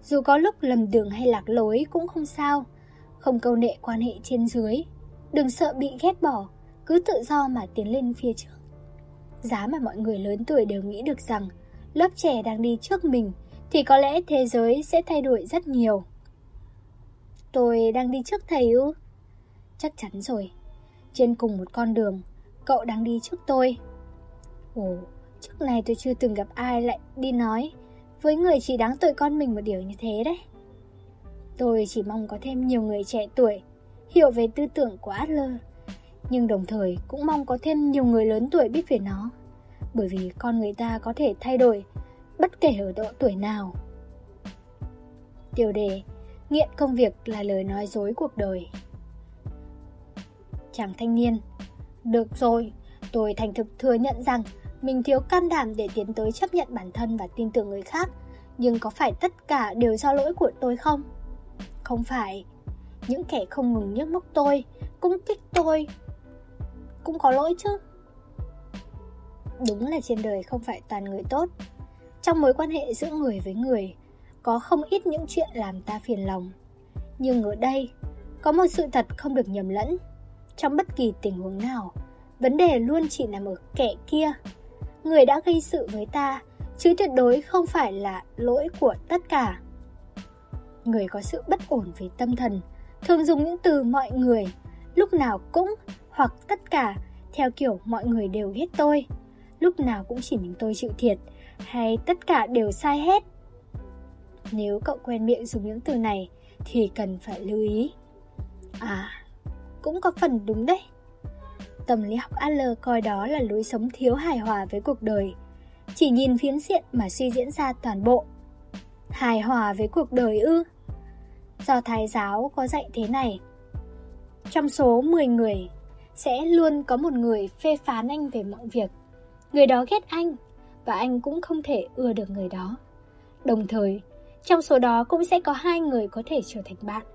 Dù có lúc lầm đường hay lạc lối cũng không sao Không câu nệ quan hệ trên dưới Đừng sợ bị ghét bỏ Cứ tự do mà tiến lên phía trước Giá mà mọi người lớn tuổi đều nghĩ được rằng Lớp trẻ đang đi trước mình Thì có lẽ thế giới sẽ thay đổi rất nhiều Tôi đang đi trước thầy ư Chắc chắn rồi Trên cùng một con đường Cậu đang đi trước tôi Ồ, trước này tôi chưa từng gặp ai lại đi nói với người chỉ đáng tội con mình một điều như thế đấy. Tôi chỉ mong có thêm nhiều người trẻ tuổi hiểu về tư tưởng của Adler, nhưng đồng thời cũng mong có thêm nhiều người lớn tuổi biết về nó, bởi vì con người ta có thể thay đổi bất kể ở độ tuổi nào. Tiêu đề Nghiện công việc là lời nói dối cuộc đời. Chàng thanh niên Được rồi, tôi thành thực thừa nhận rằng mình thiếu can đảm để tiến tới chấp nhận bản thân và tin tưởng người khác Nhưng có phải tất cả đều do lỗi của tôi không? Không phải. Những kẻ không ngừng nhức mốc tôi Cung kích tôi. Cũng có lỗi chứ. Đúng là trên đời không phải toàn người tốt. Trong mối quan hệ giữa người với người có không ít những chuyện làm ta phiền lòng. Nhưng ở đây, Có một sự thật không được nhầm lẫn. Trong bất kỳ tình huống nào, Vấn đề luôn chỉ nằm ở kẻ kia. Người đã gây sự với ta, Chứ tuyệt đối không phải là lỗi của tất cả. Người có sự bất ổn về tâm thần, Thường dùng những từ mọi người, Lúc nào cũng hoặc tất cả, Theo kiểu mọi người đều ghét tôi. Lúc nào cũng chỉ mình tôi chịu thiệt, Hay tất cả đều sai hết. Nếu cậu quen miệng dùng những từ này Thì cần phải lưu ý. À, cũng có phần đúng đấy. Tâm lý học Adler coi đó là lối sống thiếu hài hòa với cuộc đời. Chỉ nhìn phiến diện mà suy diễn ra toàn bộ. Hài hòa với cuộc đời ư? Do Thái giáo có dạy thế này. Trong số 10 người Sẽ luôn có một người phê phán anh về mọi việc. Người đó ghét anh Và anh cũng không thể ưa được người đó. Đồng thời trong số đó cũng sẽ có hai người có thể trở thành bạn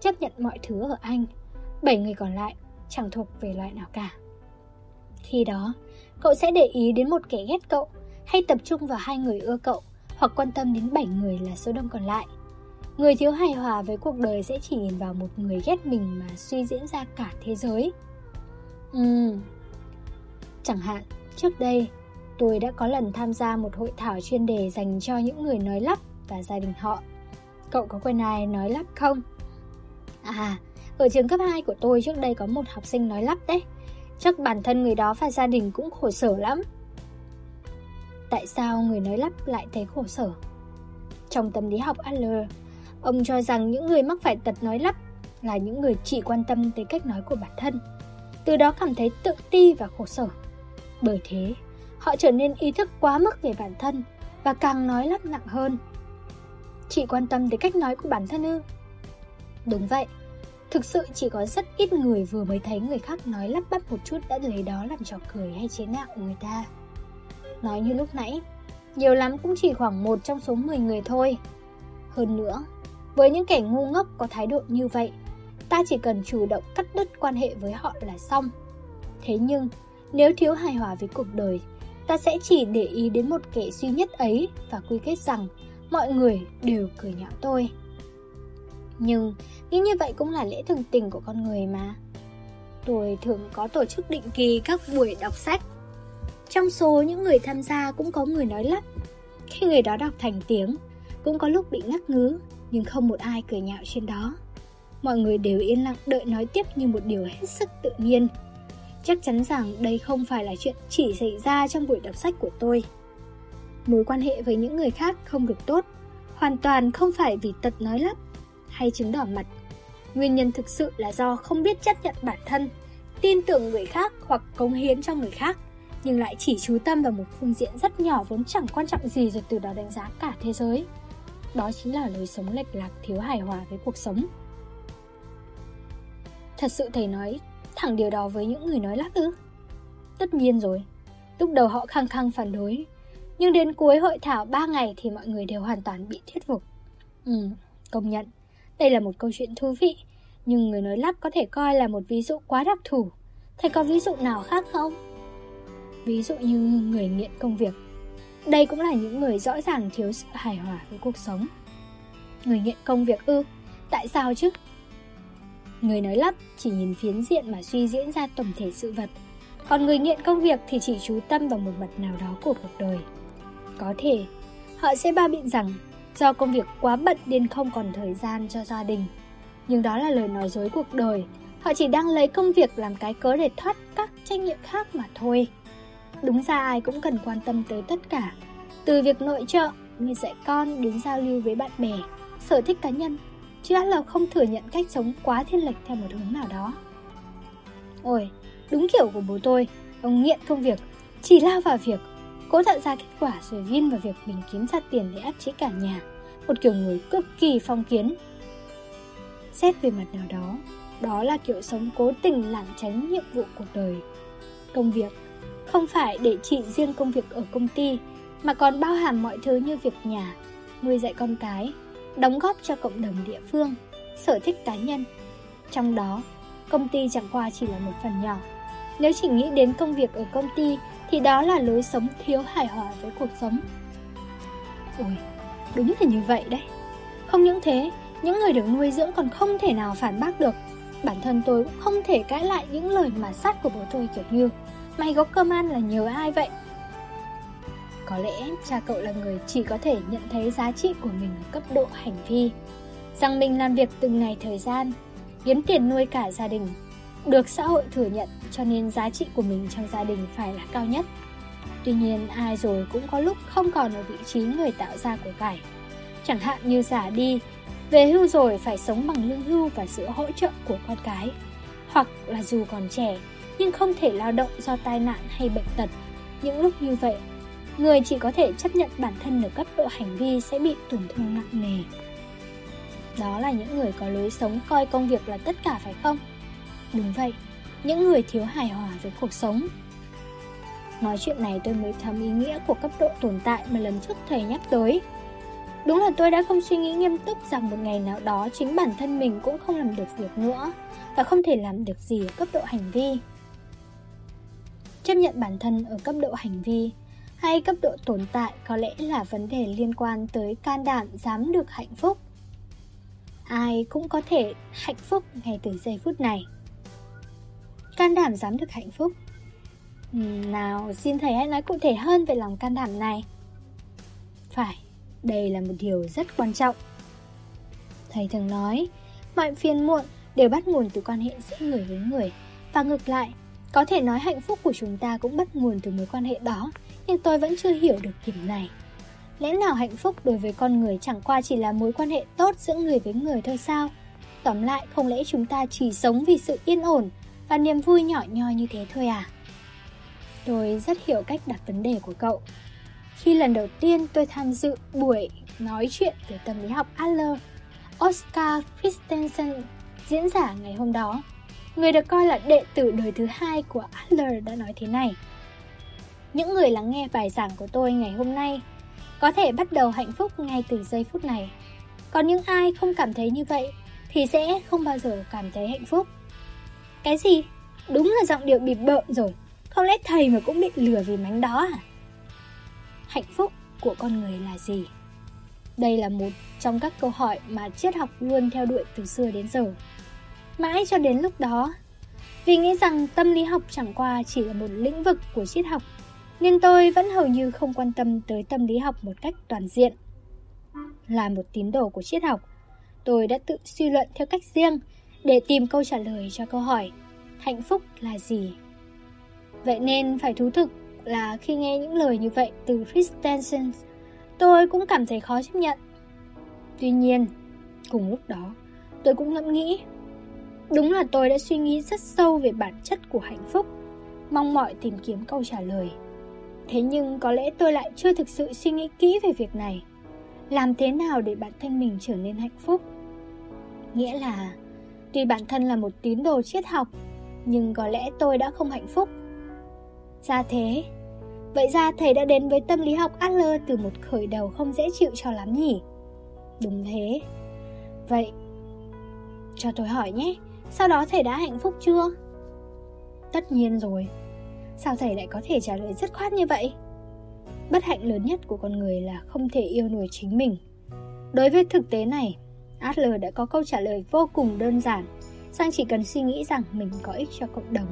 Chấp nhận mọi thứ ở anh bảy người còn lại chẳng thuộc về loại nào cả. Khi đó, cậu sẽ để ý đến một kẻ ghét cậu hay tập trung vào hai người ưa cậu hoặc quan tâm đến bảy người là số đông còn lại. Người thiếu hài hòa với cuộc đời sẽ chỉ nhìn vào một người ghét mình mà suy diễn ra cả thế giới. Ừm. Chẳng hạn, trước đây, tôi đã có lần tham gia một hội thảo chuyên đề dành cho những người nói lắp và gia đình họ. Cậu có quen ai nói lắp không? À, ở trường cấp 2 của tôi trước đây có một học sinh nói lắp đấy. Chắc bản thân người đó và gia đình cũng khổ sở lắm. Tại sao người nói lắp lại thấy khổ sở? Trong tâm lý học Adler, ông cho rằng những người mắc phải tật nói lắp là những người chỉ quan tâm tới cách nói của bản thân, từ đó cảm thấy tự ti và khổ sở. Bởi thế, họ trở nên ý thức quá mức về bản thân và càng nói lắp nặng hơn. Chỉ quan tâm tới cách nói của bản thân ư? Đúng vậy, Thực sự chỉ có rất ít người vừa mới thấy người khác nói lắp bắp một chút đã lấy đó làm trò cười hay chế nhạo người ta. Nói như lúc nãy, nhiều lắm cũng chỉ khoảng một trong số 10 người thôi. Hơn nữa, với những kẻ ngu ngốc có thái độ như vậy, ta chỉ cần chủ động cắt đứt quan hệ với họ là xong. Thế nhưng, nếu thiếu hài hòa với cuộc đời, ta sẽ chỉ để ý đến một kẻ duy nhất ấy và quy kết rằng mọi người đều cười nhạo tôi. Nhưng nghĩ như vậy cũng là lẽ thường tình của con người mà. Tôi thường có tổ chức định kỳ các buổi đọc sách. Trong số những người tham gia cũng có người nói lắp. Khi người đó đọc thành tiếng, Cũng có lúc bị ngắc ngứ, Nhưng không một ai cười nhạo trên đó. Mọi người đều yên lặng đợi nói tiếp như một điều hết sức tự nhiên. Chắc chắn rằng đây không phải là chuyện chỉ xảy ra trong buổi đọc sách của tôi. Mối quan hệ với những người khác không được tốt Hoàn toàn không phải vì tật nói lắp hay chứng đỏ mặt. Nguyên nhân thực sự là do không biết chấp nhận bản thân, tin tưởng người khác hoặc cống hiến cho người khác, nhưng lại chỉ chú tâm vào một phương diện rất nhỏ vốn chẳng quan trọng gì rồi từ đó đánh giá cả thế giới. Đó chính là lối sống lệch lạc thiếu hài hòa với cuộc sống. Thật sự thầy nói thẳng điều đó với những người nói lắp ư? Tất nhiên rồi, lúc đầu họ khăng khăng phản đối, nhưng đến cuối hội thảo 3 ngày thì mọi người đều hoàn toàn bị thuyết phục. Ừ, công nhận. Đây là một câu chuyện thú vị, nhưng người nói lắp có thể coi là một ví dụ quá đặc thù. Thầy có ví dụ nào khác không? Ví dụ như người nghiện công việc. Đây cũng là những người rõ ràng thiếu sự hài hòa với cuộc sống. Người nghiện công việc ư? Tại sao chứ? Người nói lắp chỉ nhìn phiến diện mà suy diễn ra tổng thể sự vật. Còn người nghiện công việc thì chỉ chú tâm vào một mặt nào đó của cuộc đời. Có thể, họ sẽ ba biện rằng do công việc quá bận nên không còn thời gian cho gia đình. Nhưng đó là lời nói dối cuộc đời, họ chỉ đang lấy công việc làm cái cớ để thoát các trách nhiệm khác mà thôi. Đúng ra ai cũng cần quan tâm tới tất cả, từ việc nội trợ, nuôi dạy con đến giao lưu với bạn bè, sở thích cá nhân, chứ Adler không thừa nhận cách sống quá thiên lệch theo một hướng nào đó. Ôi, đúng kiểu của bố tôi, ông nghiện công việc, chỉ lao vào việc, cố tạo ra kết quả rồi viên vào việc mình kiếm ra tiền để áp chế cả nhà. Một kiểu người cực kỳ phong kiến. Xét về mặt nào đó, đó là kiểu sống cố tình lảng tránh nhiệm vụ cuộc đời. Công việc không phải để chỉ riêng công việc ở công ty, mà còn bao hàm mọi thứ như việc nhà, nuôi dạy con cái, đóng góp cho cộng đồng địa phương, sở thích cá nhân. Trong đó, công ty chẳng qua chỉ là một phần nhỏ. Nếu chỉ nghĩ đến công việc ở công ty thì đó là lối sống thiếu hài hòa với cuộc sống. Ôi, đúng là như vậy đấy. Không những thế, những người được nuôi dưỡng còn không thể nào phản bác được. Bản thân tôi cũng không thể cãi lại những lời mà sát của bố tôi kiểu như Mày có cơm ăn là nhờ ai vậy? Có lẽ cha cậu là người chỉ có thể nhận thấy giá trị của mình ở cấp độ hành vi Rằng mình làm việc từng ngày thời gian Kiếm tiền nuôi cả gia đình được xã hội thừa nhận cho nên giá trị của mình trong gia đình phải là cao nhất Tuy nhiên ai rồi cũng có lúc không còn ở vị trí người tạo ra của cải Chẳng hạn như giả đi Về hưu rồi phải sống bằng lương hưu và sự hỗ trợ của con cái Hoặc là dù còn trẻ nhưng không thể lao động do tai nạn hay bệnh tật. Những lúc như vậy, người chỉ có thể chấp nhận bản thân ở cấp độ hành vi sẽ bị tổn thương nặng nề. Đó là những người có lối sống coi công việc là tất cả phải không? Đúng vậy, những người thiếu hài hòa với cuộc sống. Nói chuyện này tôi mới thấm ý nghĩa của cấp độ tồn tại mà lần trước thầy nhắc tới. Đúng là tôi đã không suy nghĩ nghiêm túc rằng một ngày nào đó chính bản thân mình cũng không làm được việc nữa và không thể làm được gì ở cấp độ hành vi chấp nhận bản thân ở cấp độ hành vi hay cấp độ tồn tại có lẽ là vấn đề liên quan tới can đảm dám được hạnh phúc ai cũng có thể hạnh phúc ngay từ giây phút này can đảm dám được hạnh phúc nào xin thầy hãy nói cụ thể hơn về lòng can đảm này phải đây là một điều rất quan trọng thầy thường nói mọi phiền muộn đều bắt nguồn từ quan hệ giữa người với người và ngược lại có thể nói hạnh phúc của chúng ta cũng bắt nguồn từ mối quan hệ đó, nhưng tôi vẫn chưa hiểu được điểm này. Lẽ nào hạnh phúc đối với con người chẳng qua chỉ là mối quan hệ tốt giữa người với người thôi sao? Tóm lại, không lẽ chúng ta chỉ sống vì sự yên ổn và niềm vui nhỏ nhoi như thế thôi à? Tôi rất hiểu cách đặt vấn đề của cậu. Khi lần đầu tiên tôi tham dự buổi nói chuyện về tâm lý học Adler, Oscar Christensen diễn giả ngày hôm đó Người được coi là đệ tử đời thứ hai của Adler đã nói thế này. Những người lắng nghe bài giảng của tôi ngày hôm nay có thể bắt đầu hạnh phúc ngay từ giây phút này. Còn những ai không cảm thấy như vậy thì sẽ không bao giờ cảm thấy hạnh phúc. Cái gì? Đúng là giọng điệu bịp bợm rồi. Không lẽ thầy mà cũng bị lừa vì mánh đó à? Hạnh phúc của con người là gì? Đây là một trong các câu hỏi mà triết học luôn theo đuổi từ xưa đến giờ. Mãi cho đến lúc đó, Vì nghĩ rằng tâm lý học chẳng qua chỉ là một lĩnh vực của triết học, Nên tôi vẫn hầu như không quan tâm tới tâm lý học một cách toàn diện Là một tín đồ của triết học, Tôi đã tự suy luận theo cách riêng để tìm câu trả lời cho câu hỏi Hạnh phúc là gì? Vậy nên phải thú thực là khi nghe những lời như vậy từ Christensen Tôi cũng cảm thấy khó chấp nhận Tuy nhiên, cùng lúc đó tôi cũng ngẫm nghĩ Đúng là tôi đã suy nghĩ rất sâu về bản chất của hạnh phúc, mong mỏi tìm kiếm câu trả lời. Thế nhưng có lẽ tôi lại chưa thực sự suy nghĩ kỹ về việc này. Làm thế nào để bản thân mình trở nên hạnh phúc? Nghĩa là, tuy bản thân là một tín đồ triết học, nhưng có lẽ tôi đã không hạnh phúc. Ra thế, vậy ra thầy đã đến với tâm lý học Adler từ một khởi đầu không dễ chịu cho lắm nhỉ? Đúng thế. Vậy, cho tôi hỏi nhé, sau đó thầy đã hạnh phúc chưa? Tất nhiên rồi. Sao thầy lại có thể trả lời dứt khoát như vậy? Bất hạnh lớn nhất của con người là không thể yêu nổi chính mình. Đối với thực tế này, Adler đã có câu trả lời vô cùng đơn giản, sang chỉ cần suy nghĩ rằng mình có ích cho cộng đồng,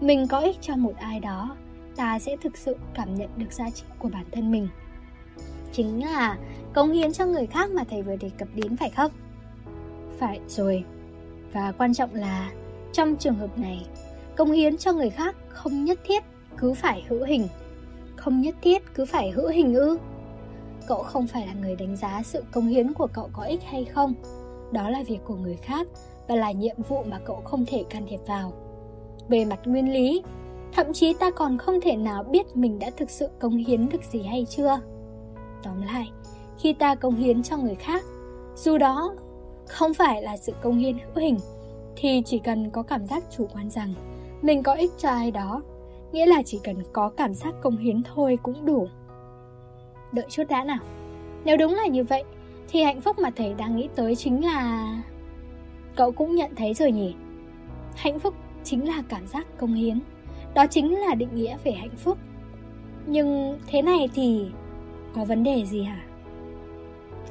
mình có ích cho một ai đó, ta sẽ thực sự cảm nhận được giá trị của bản thân mình. Chính là cống hiến cho người khác mà thầy vừa đề cập đến phải không? Phải rồi, và quan trọng là trong trường hợp này, cống hiến cho người khác không nhất thiết cứ phải hữu hình. Không nhất thiết cứ phải hữu hình ư? Cậu không phải là người đánh giá sự công hiến của cậu có ích hay không, đó là việc của người khác và là nhiệm vụ mà cậu không thể can thiệp vào. Về mặt nguyên lý, thậm chí ta còn không thể nào biết mình đã thực sự công hiến được gì hay chưa. Tóm lại, khi ta công hiến cho người khác, dù đó không phải là sự công hiến hữu hình, thì chỉ cần có cảm giác chủ quan rằng mình có ích cho ai đó, nghĩa là chỉ cần có cảm giác công hiến thôi cũng đủ. Đợi chút đã nào. Nếu đúng là như vậy, thì hạnh phúc mà thầy đang nghĩ tới chính là... Cậu cũng nhận thấy rồi nhỉ? Hạnh phúc chính là cảm giác công hiến. Đó chính là định nghĩa về hạnh phúc. Nhưng thế này thì có vấn đề gì hả?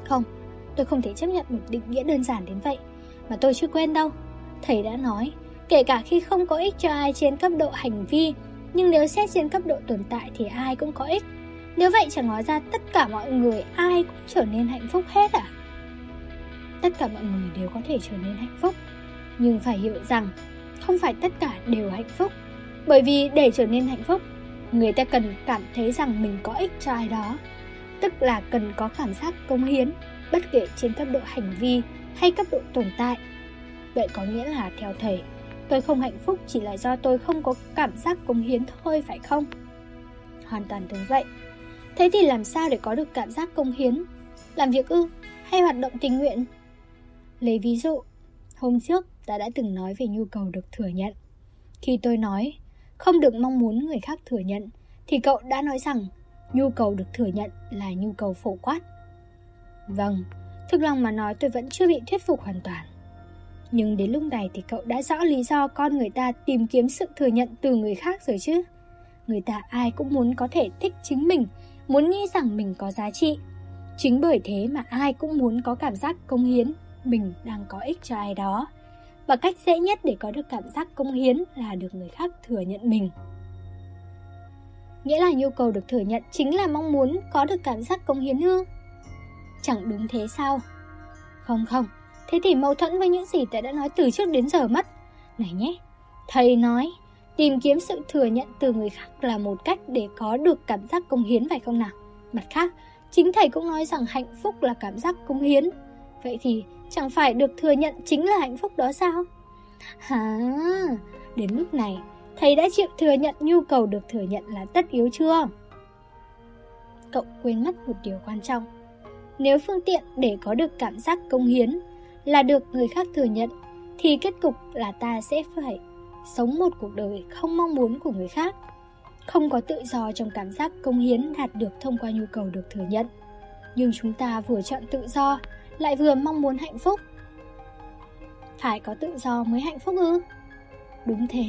Không, tôi không thể chấp nhận một định nghĩa đơn giản đến vậy. Mà tôi chưa quen đâu. Thầy đã nói, kể cả khi không có ích cho ai trên cấp độ hành vi, nhưng nếu xét trên cấp độ tồn tại thì ai cũng có ích. Nếu vậy chẳng nói ra tất cả mọi người ai cũng trở nên hạnh phúc hết à? Tất cả mọi người đều có thể trở nên hạnh phúc, nhưng phải hiểu rằng không phải tất cả đều hạnh phúc. Bởi vì để trở nên hạnh phúc, người ta cần cảm thấy rằng mình có ích cho ai đó, tức là cần có cảm giác công hiến, bất kể trên cấp độ hành vi hay cấp độ tồn tại. Vậy có nghĩa là theo thầy, tôi không hạnh phúc chỉ là do tôi không có cảm giác công hiến thôi phải không? Hoàn toàn đúng vậy. Thế thì làm sao để có được cảm giác công hiến? Làm việc ư? Hay hoạt động tình nguyện? Lấy ví dụ, hôm trước ta đã từng nói về nhu cầu được thừa nhận. Khi tôi nói không được mong muốn người khác thừa nhận, thì cậu đã nói rằng nhu cầu được thừa nhận là nhu cầu phổ quát. Vâng, thực lòng mà nói tôi vẫn chưa bị thuyết phục hoàn toàn. Nhưng đến lúc này thì cậu đã rõ lý do con người ta tìm kiếm sự thừa nhận từ người khác rồi chứ. Người ta ai cũng muốn có thể thích chính mình muốn nghĩ rằng mình có giá trị. Chính bởi thế mà ai cũng muốn có cảm giác công hiến, mình đang có ích cho ai đó. Và cách dễ nhất để có được cảm giác công hiến là được người khác thừa nhận mình. Nghĩa là nhu cầu được thừa nhận chính là mong muốn có được cảm giác công hiến ư? Chẳng đúng thế sao? Không không, thế thì mâu thuẫn với những gì ta đã nói từ trước đến giờ mất. Này nhé, thầy nói Tìm kiếm sự thừa nhận từ người khác là một cách để có được cảm giác công hiến phải không nào? Mặt khác, chính thầy cũng nói rằng hạnh phúc là cảm giác công hiến. Vậy thì chẳng phải được thừa nhận chính là hạnh phúc đó sao? Hả, đến lúc này, thầy đã chịu thừa nhận nhu cầu được thừa nhận là tất yếu chưa? Cậu quên mất một điều quan trọng. Nếu phương tiện để có được cảm giác công hiến là được người khác thừa nhận, thì kết cục là ta sẽ phải sống một cuộc đời không mong muốn của người khác. Không có tự do trong cảm giác công hiến đạt được thông qua nhu cầu được thừa nhận. Nhưng chúng ta vừa chọn tự do, lại vừa mong muốn hạnh phúc. Phải có tự do mới hạnh phúc ư? Đúng thế,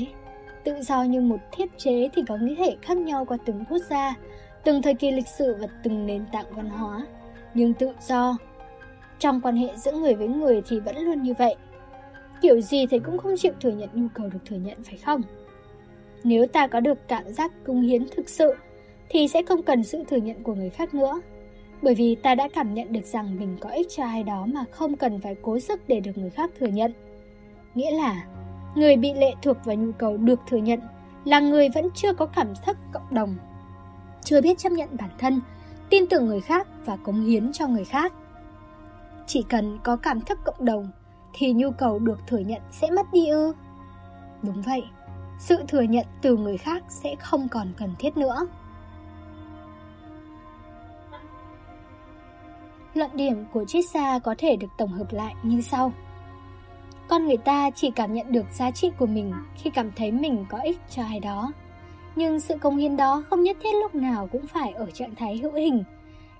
tự do như một thiết chế thì có nghĩa hệ khác nhau qua từng quốc gia, từng thời kỳ lịch sử và từng nền tảng văn hóa. Nhưng tự do trong quan hệ giữa người với người thì vẫn luôn như vậy. Kiểu gì thì cũng không chịu thừa nhận nhu cầu được thừa nhận phải không? Nếu ta có được cảm giác cung hiến thực sự, thì sẽ không cần sự thừa nhận của người khác nữa. Bởi vì ta đã cảm nhận được rằng mình có ích cho ai đó mà không cần phải cố sức để được người khác thừa nhận. Nghĩa là, người bị lệ thuộc vào nhu cầu được thừa nhận là người vẫn chưa có cảm thức cộng đồng, chưa biết chấp nhận bản thân, tin tưởng người khác và cống hiến cho người khác. Chỉ cần có cảm thức cộng đồng thì nhu cầu được thừa nhận sẽ mất đi ư? Đúng vậy, sự thừa nhận từ người khác sẽ không còn cần thiết nữa. Luận điểm của Chisa có thể được tổng hợp lại như sau. Con người ta chỉ cảm nhận được giá trị của mình khi cảm thấy mình có ích cho ai đó. Nhưng sự công hiến đó không nhất thiết lúc nào cũng phải ở trạng thái hữu hình.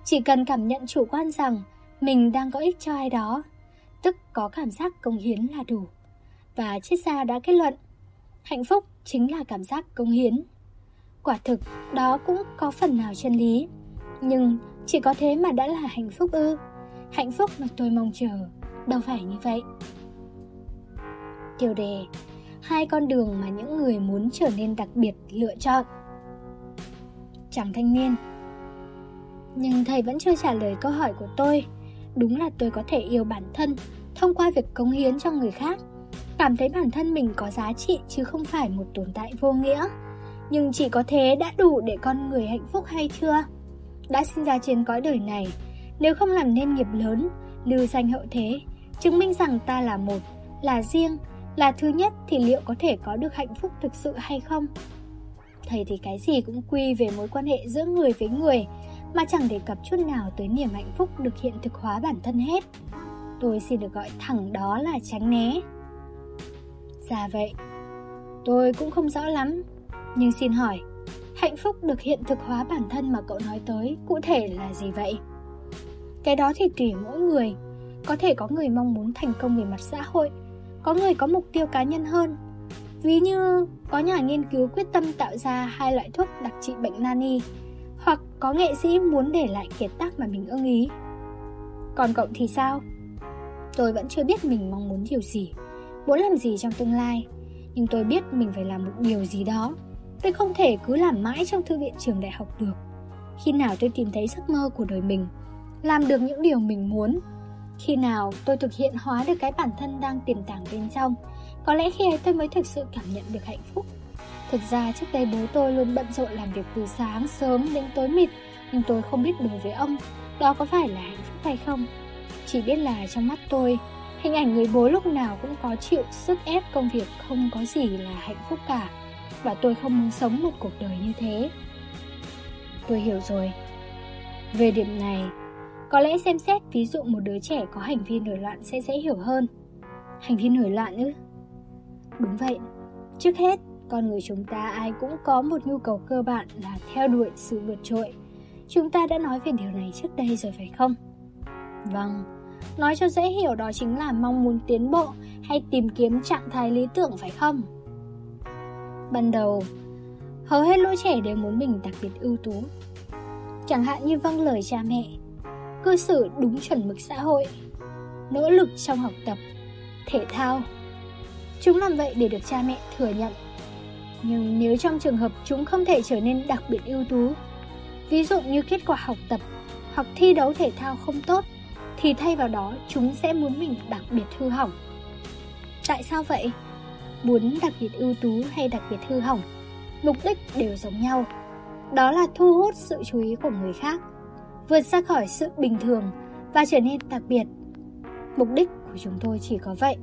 Chỉ cần cảm nhận chủ quan rằng mình đang có ích cho ai đó tức có cảm giác công hiến là đủ. Và triết gia đã kết luận, hạnh phúc chính là cảm giác công hiến. Quả thực, đó cũng có phần nào chân lý. Nhưng chỉ có thế mà đã là hạnh phúc ư. Hạnh phúc mà tôi mong chờ, đâu phải như vậy. Tiêu đề Hai con đường mà những người muốn trở nên đặc biệt lựa chọn Chàng thanh niên Nhưng thầy vẫn chưa trả lời câu hỏi của tôi Đúng là tôi có thể yêu bản thân thông qua việc cống hiến cho người khác. Cảm thấy bản thân mình có giá trị chứ không phải một tồn tại vô nghĩa. Nhưng chỉ có thế đã đủ để con người hạnh phúc hay chưa? Đã sinh ra trên cõi đời này, nếu không làm nên nghiệp lớn, lưu danh hậu thế, Chứng minh rằng ta là một, là riêng, là thứ nhất thì liệu có thể có được hạnh phúc thực sự hay không? Thầy thì cái gì cũng quy về mối quan hệ giữa người với người, mà chẳng đề cập chút nào tới niềm hạnh phúc được hiện thực hóa bản thân hết. Tôi xin được gọi thẳng đó là tránh né. Dạ vậy, tôi cũng không rõ lắm, nhưng xin hỏi, hạnh phúc được hiện thực hóa bản thân mà cậu nói tới cụ thể là gì vậy? Cái đó thì tùy mỗi người, có thể có người mong muốn thành công về mặt xã hội, có người có mục tiêu cá nhân hơn. Ví như có nhà nghiên cứu quyết tâm tạo ra hai loại thuốc đặc trị bệnh nani, hoặc có nghệ sĩ muốn để lại kiệt tác mà mình ưng ý. Còn cậu thì sao? Tôi vẫn chưa biết mình mong muốn điều gì, muốn làm gì trong tương lai, nhưng tôi biết mình phải làm một điều gì đó. Tôi không thể cứ làm mãi trong thư viện trường đại học được. Khi nào tôi tìm thấy giấc mơ của đời mình, làm được những điều mình muốn, khi nào tôi thực hiện hóa được cái bản thân đang tiềm tàng bên trong, có lẽ khi ấy tôi mới thực sự cảm nhận được hạnh phúc. Thực ra trước đây bố tôi luôn bận rộn làm việc từ sáng sớm đến tối mịt, nhưng tôi không biết đối với ông, đó có phải là hạnh phúc hay không. Chỉ biết là trong mắt tôi, hình ảnh người bố lúc nào cũng có chịu sức ép công việc không có gì là hạnh phúc cả. Và tôi không muốn sống một cuộc đời như thế. Tôi hiểu rồi. Về điểm này, có lẽ xem xét ví dụ một đứa trẻ có hành vi nổi loạn sẽ dễ hiểu hơn. Hành vi nổi loạn ư? Đúng vậy. Trước hết, con người chúng ta ai cũng có một nhu cầu cơ bản là theo đuổi sự vượt trội. Chúng ta đã nói về điều này trước đây rồi phải không? Vâng, nói cho dễ hiểu đó chính là mong muốn tiến bộ hay tìm kiếm trạng thái lý tưởng phải không? Ban đầu, hầu hết lũ trẻ đều muốn mình đặc biệt ưu tú. Chẳng hạn như vâng lời cha mẹ, cư xử đúng chuẩn mực xã hội, nỗ lực trong học tập, thể thao. Chúng làm vậy để được cha mẹ thừa nhận. Nhưng nếu trong trường hợp chúng không thể trở nên đặc biệt ưu tú, ví dụ như kết quả học tập hoặc thi đấu thể thao không tốt, thì thay vào đó chúng sẽ muốn mình đặc biệt hư hỏng. Tại sao vậy? Muốn đặc biệt ưu tú hay đặc biệt hư hỏng, mục đích đều giống nhau. Đó là thu hút sự chú ý của người khác vượt ra khỏi sự bình thường và trở nên đặc biệt. Mục đích của chúng tôi chỉ có vậy.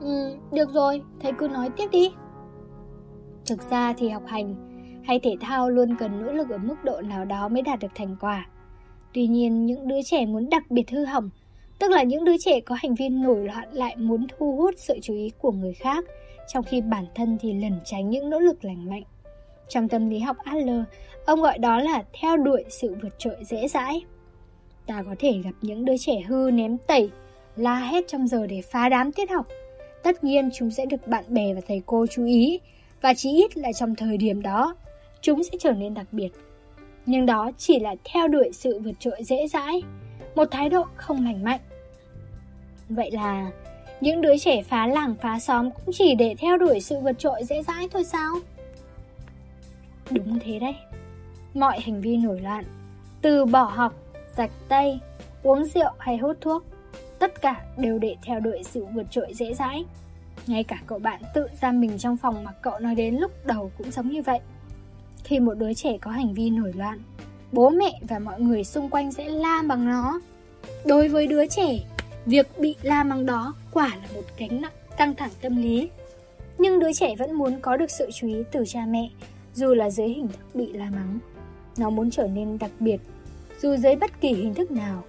Ừ, được rồi, thầy cứ nói tiếp đi. Thực ra thì học hành hay thể thao luôn cần nỗ lực ở mức độ nào đó mới đạt được thành quả. Tuy nhiên, những đứa trẻ muốn đặc biệt hư hỏng, tức là những đứa trẻ có hành vi nổi loạn lại muốn thu hút sự chú ý của người khác, trong khi bản thân thì lẩn tránh những nỗ lực lành mạnh. Trong tâm lý học Adler, ông gọi đó là theo đuổi sự vượt trội dễ dãi. Ta có thể gặp những đứa trẻ hư ném tẩy, la hét trong giờ để phá đám tiết học. Tất nhiên chúng sẽ được bạn bè và thầy cô chú ý, và chỉ ít là trong thời điểm đó, chúng sẽ trở nên đặc biệt. Nhưng đó chỉ là theo đuổi sự vượt trội dễ dãi, một thái độ không lành mạnh. Vậy là những đứa trẻ phá làng phá xóm cũng chỉ để theo đuổi sự vượt trội dễ dãi thôi sao? Đúng thế đấy. Mọi hành vi nổi loạn, từ bỏ học, rạch tay, uống rượu hay hút thuốc, tất cả đều để theo đuổi sự vượt trội dễ dãi. Ngay cả cậu bạn tự giam mình trong phòng mà cậu nói đến lúc đầu cũng giống như vậy. Khi một đứa trẻ có hành vi nổi loạn, bố mẹ và mọi người xung quanh sẽ la bằng nó. Đối với đứa trẻ, việc bị la bằng đó quả là một gánh nặng căng thẳng tâm lý. Nhưng đứa trẻ vẫn muốn có được sự chú ý từ cha mẹ dù là dưới hình thức bị la mắng. Nó muốn trở nên đặc biệt, dù dưới bất kỳ hình thức nào.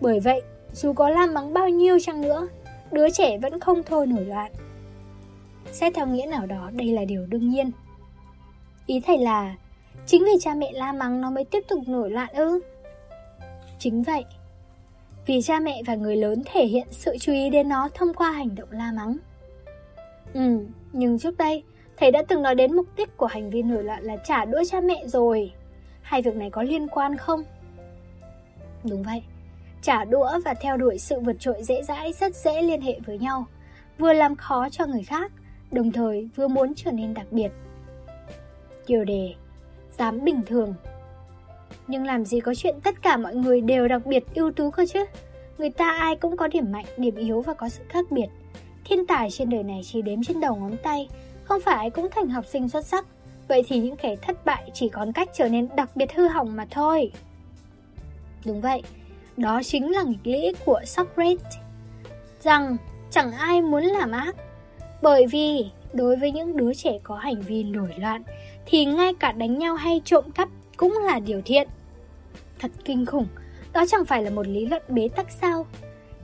Bởi vậy, dù có la mắng bao nhiêu chăng nữa, đứa trẻ vẫn không thôi nổi loạn. Xét theo nghĩa nào đó, đây là điều đương nhiên. Ý thầy là, chính vì cha mẹ la mắng nó mới tiếp tục nổi loạn ư? Chính vậy. Vì cha mẹ và người lớn thể hiện sự chú ý đến nó thông qua hành động la mắng. Ừ, nhưng trước đây, Thầy đã từng nói đến mục đích của hành vi nổi loạn là trả đũa cha mẹ rồi. Hai việc này có liên quan không? Đúng vậy. Trả đũa và theo đuổi sự vượt trội dễ dãi rất dễ liên hệ với nhau. Vừa làm khó cho người khác, đồng thời vừa muốn trở nên đặc biệt. Tiêu đề, dám bình thường. Nhưng làm gì có chuyện tất cả mọi người đều đặc biệt ưu tú cơ chứ? Người ta ai cũng có điểm mạnh, điểm yếu và có sự khác biệt. Thiên tài trên đời này chỉ đếm trên đầu ngón tay, không phải cũng thành học sinh xuất sắc Vậy thì những kẻ thất bại chỉ còn cách trở nên đặc biệt hư hỏng mà thôi Đúng vậy, đó chính là nghịch lý của Socrates rằng chẳng ai muốn làm ác. Bởi vì đối với những đứa trẻ có hành vi nổi loạn thì ngay cả đánh nhau hay trộm cắp cũng là điều thiện. Thật kinh khủng, đó chẳng phải là một lý luận bế tắc sao?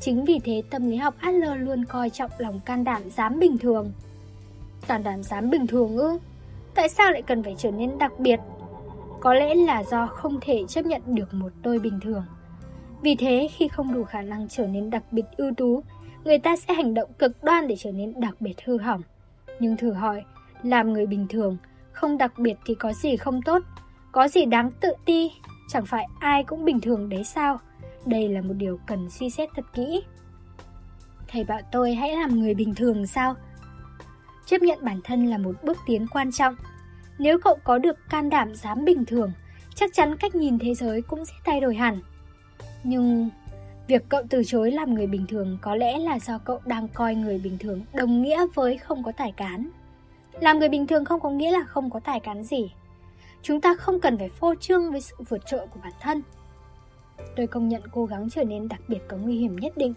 Chính vì thế tâm lý học Adler luôn coi trọng lòng can đảm dám bình thường. Can đảm dám bình thường ư? Tại sao lại cần phải trở nên đặc biệt? Có lẽ là do không thể chấp nhận được một tôi bình thường. Vì thế khi không đủ khả năng trở nên đặc biệt ưu tú, người ta sẽ hành động cực đoan để trở nên đặc biệt hư hỏng. Nhưng thử hỏi, làm người bình thường, không đặc biệt thì có gì không tốt, có gì đáng tự ti, chẳng phải ai cũng bình thường đấy sao? Đây là một điều cần suy xét thật kỹ. Thầy bảo tôi hãy làm người bình thường sao? Chấp nhận bản thân là một bước tiến quan trọng. Nếu cậu có được can đảm dám bình thường, chắc chắn cách nhìn thế giới cũng sẽ thay đổi hẳn. Nhưng việc cậu từ chối làm người bình thường có lẽ là do cậu đang coi người bình thường đồng nghĩa với không có tài cán. Làm người bình thường không có nghĩa là không có tài cán gì. Chúng ta không cần phải phô trương với sự vượt trội của bản thân. Tôi công nhận cố gắng trở nên đặc biệt có nguy hiểm nhất định,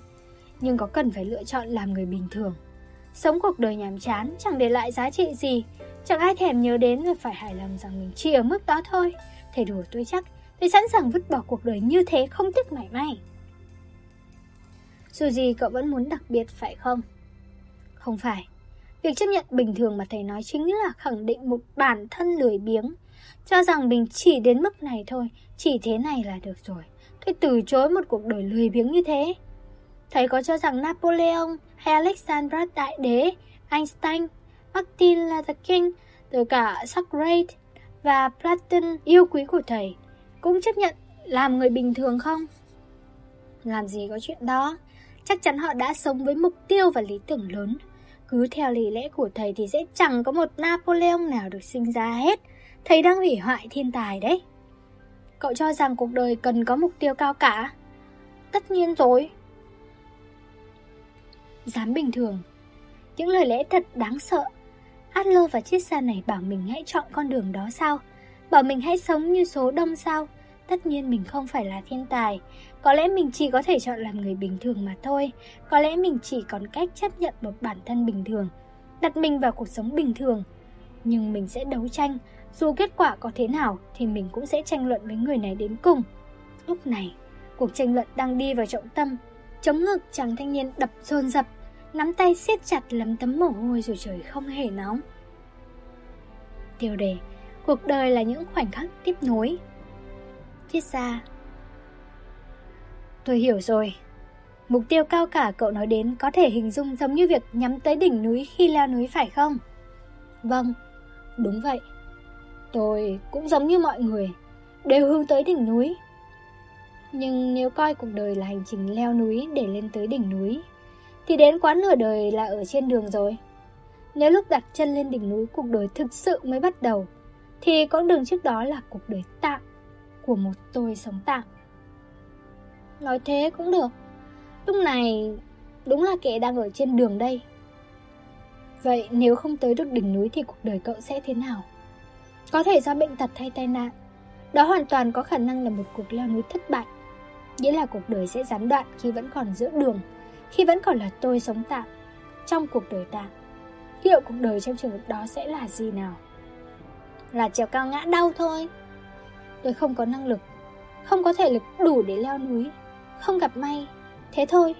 nhưng có cần phải lựa chọn làm người bình thường. Sống cuộc đời nhàm chán, chẳng để lại giá trị gì, chẳng ai thèm nhớ đến và phải hài lòng rằng mình chỉ ở mức đó thôi. Thầy đùa tôi chắc, tôi sẵn sàng vứt bỏ cuộc đời như thế không tiếc mảy may. Dù gì cậu vẫn muốn đặc biệt phải không? Không phải. Việc chấp nhận bình thường mà thầy nói chính là khẳng định một bản thân lười biếng. Cho rằng mình chỉ đến mức này thôi, chỉ thế này là được rồi. Tôi từ chối một cuộc đời lười biếng như thế. Thầy có cho rằng Napoleon hay Alexander Đại Đế, Einstein, Martin Luther King, từ cả Socrates và Platon yêu quý của thầy cũng chấp nhận làm người bình thường không? Làm gì có chuyện đó, chắc chắn họ đã sống với mục tiêu và lý tưởng lớn. Cứ theo lý lẽ của thầy thì sẽ chẳng có một Napoleon nào được sinh ra hết. Thầy đang hủy hoại thiên tài đấy. Cậu cho rằng cuộc đời cần có mục tiêu cao cả? Tất nhiên rồi. Dám bình thường. Những lời lẽ thật đáng sợ. Adler và chiếc xe này bảo mình hãy chọn con đường đó sao? Bảo mình hãy sống như số đông sao? Tất nhiên mình không phải là thiên tài. Có lẽ mình chỉ có thể chọn làm người bình thường mà thôi. Có lẽ mình chỉ còn cách chấp nhận một bản thân bình thường. Đặt mình vào cuộc sống bình thường. Nhưng mình sẽ đấu tranh, dù kết quả có thế nào thì mình cũng sẽ tranh luận với người này đến cùng. Lúc này, cuộc tranh luận đang đi vào trọng tâm. Chống ngực chàng thanh niên đập dồn dập, nắm tay siết chặt lấm tấm mồ hôi rồi trời không hề nóng. Tiêu đề, cuộc đời là những khoảnh khắc tiếp nối. Triết gia Tôi hiểu rồi. Mục tiêu cao cả cậu nói đến có thể hình dung giống như việc nhắm tới đỉnh núi khi leo núi phải không? Vâng, đúng vậy. Tôi cũng giống như mọi người, đều hướng tới đỉnh núi. Nhưng nếu coi cuộc đời là hành trình leo núi để lên tới đỉnh núi, thì đến quá nửa đời là ở trên đường rồi. Nếu lúc đặt chân lên đỉnh núi cuộc đời thực sự mới bắt đầu, thì quãng đường trước đó là cuộc đời tạm của một tôi sống tạm. Nói thế cũng được. Lúc này đúng là kẻ đang ở trên đường đây. Vậy nếu không tới được đỉnh núi thì cuộc đời cậu sẽ thế nào? Có thể do bệnh tật hay tai nạn. Đó hoàn toàn có khả năng là một cuộc leo núi thất bại. Nghĩa là cuộc đời sẽ gián đoạn khi vẫn còn giữa đường, khi vẫn còn là tôi sống tạm, trong cuộc đời tạm. Liệu cuộc đời trong trường hợp đó sẽ là gì nào? Là trèo cao ngã đau thôi. Tôi không có năng lực, không có thể lực đủ để leo núi, không gặp may, thế thôi.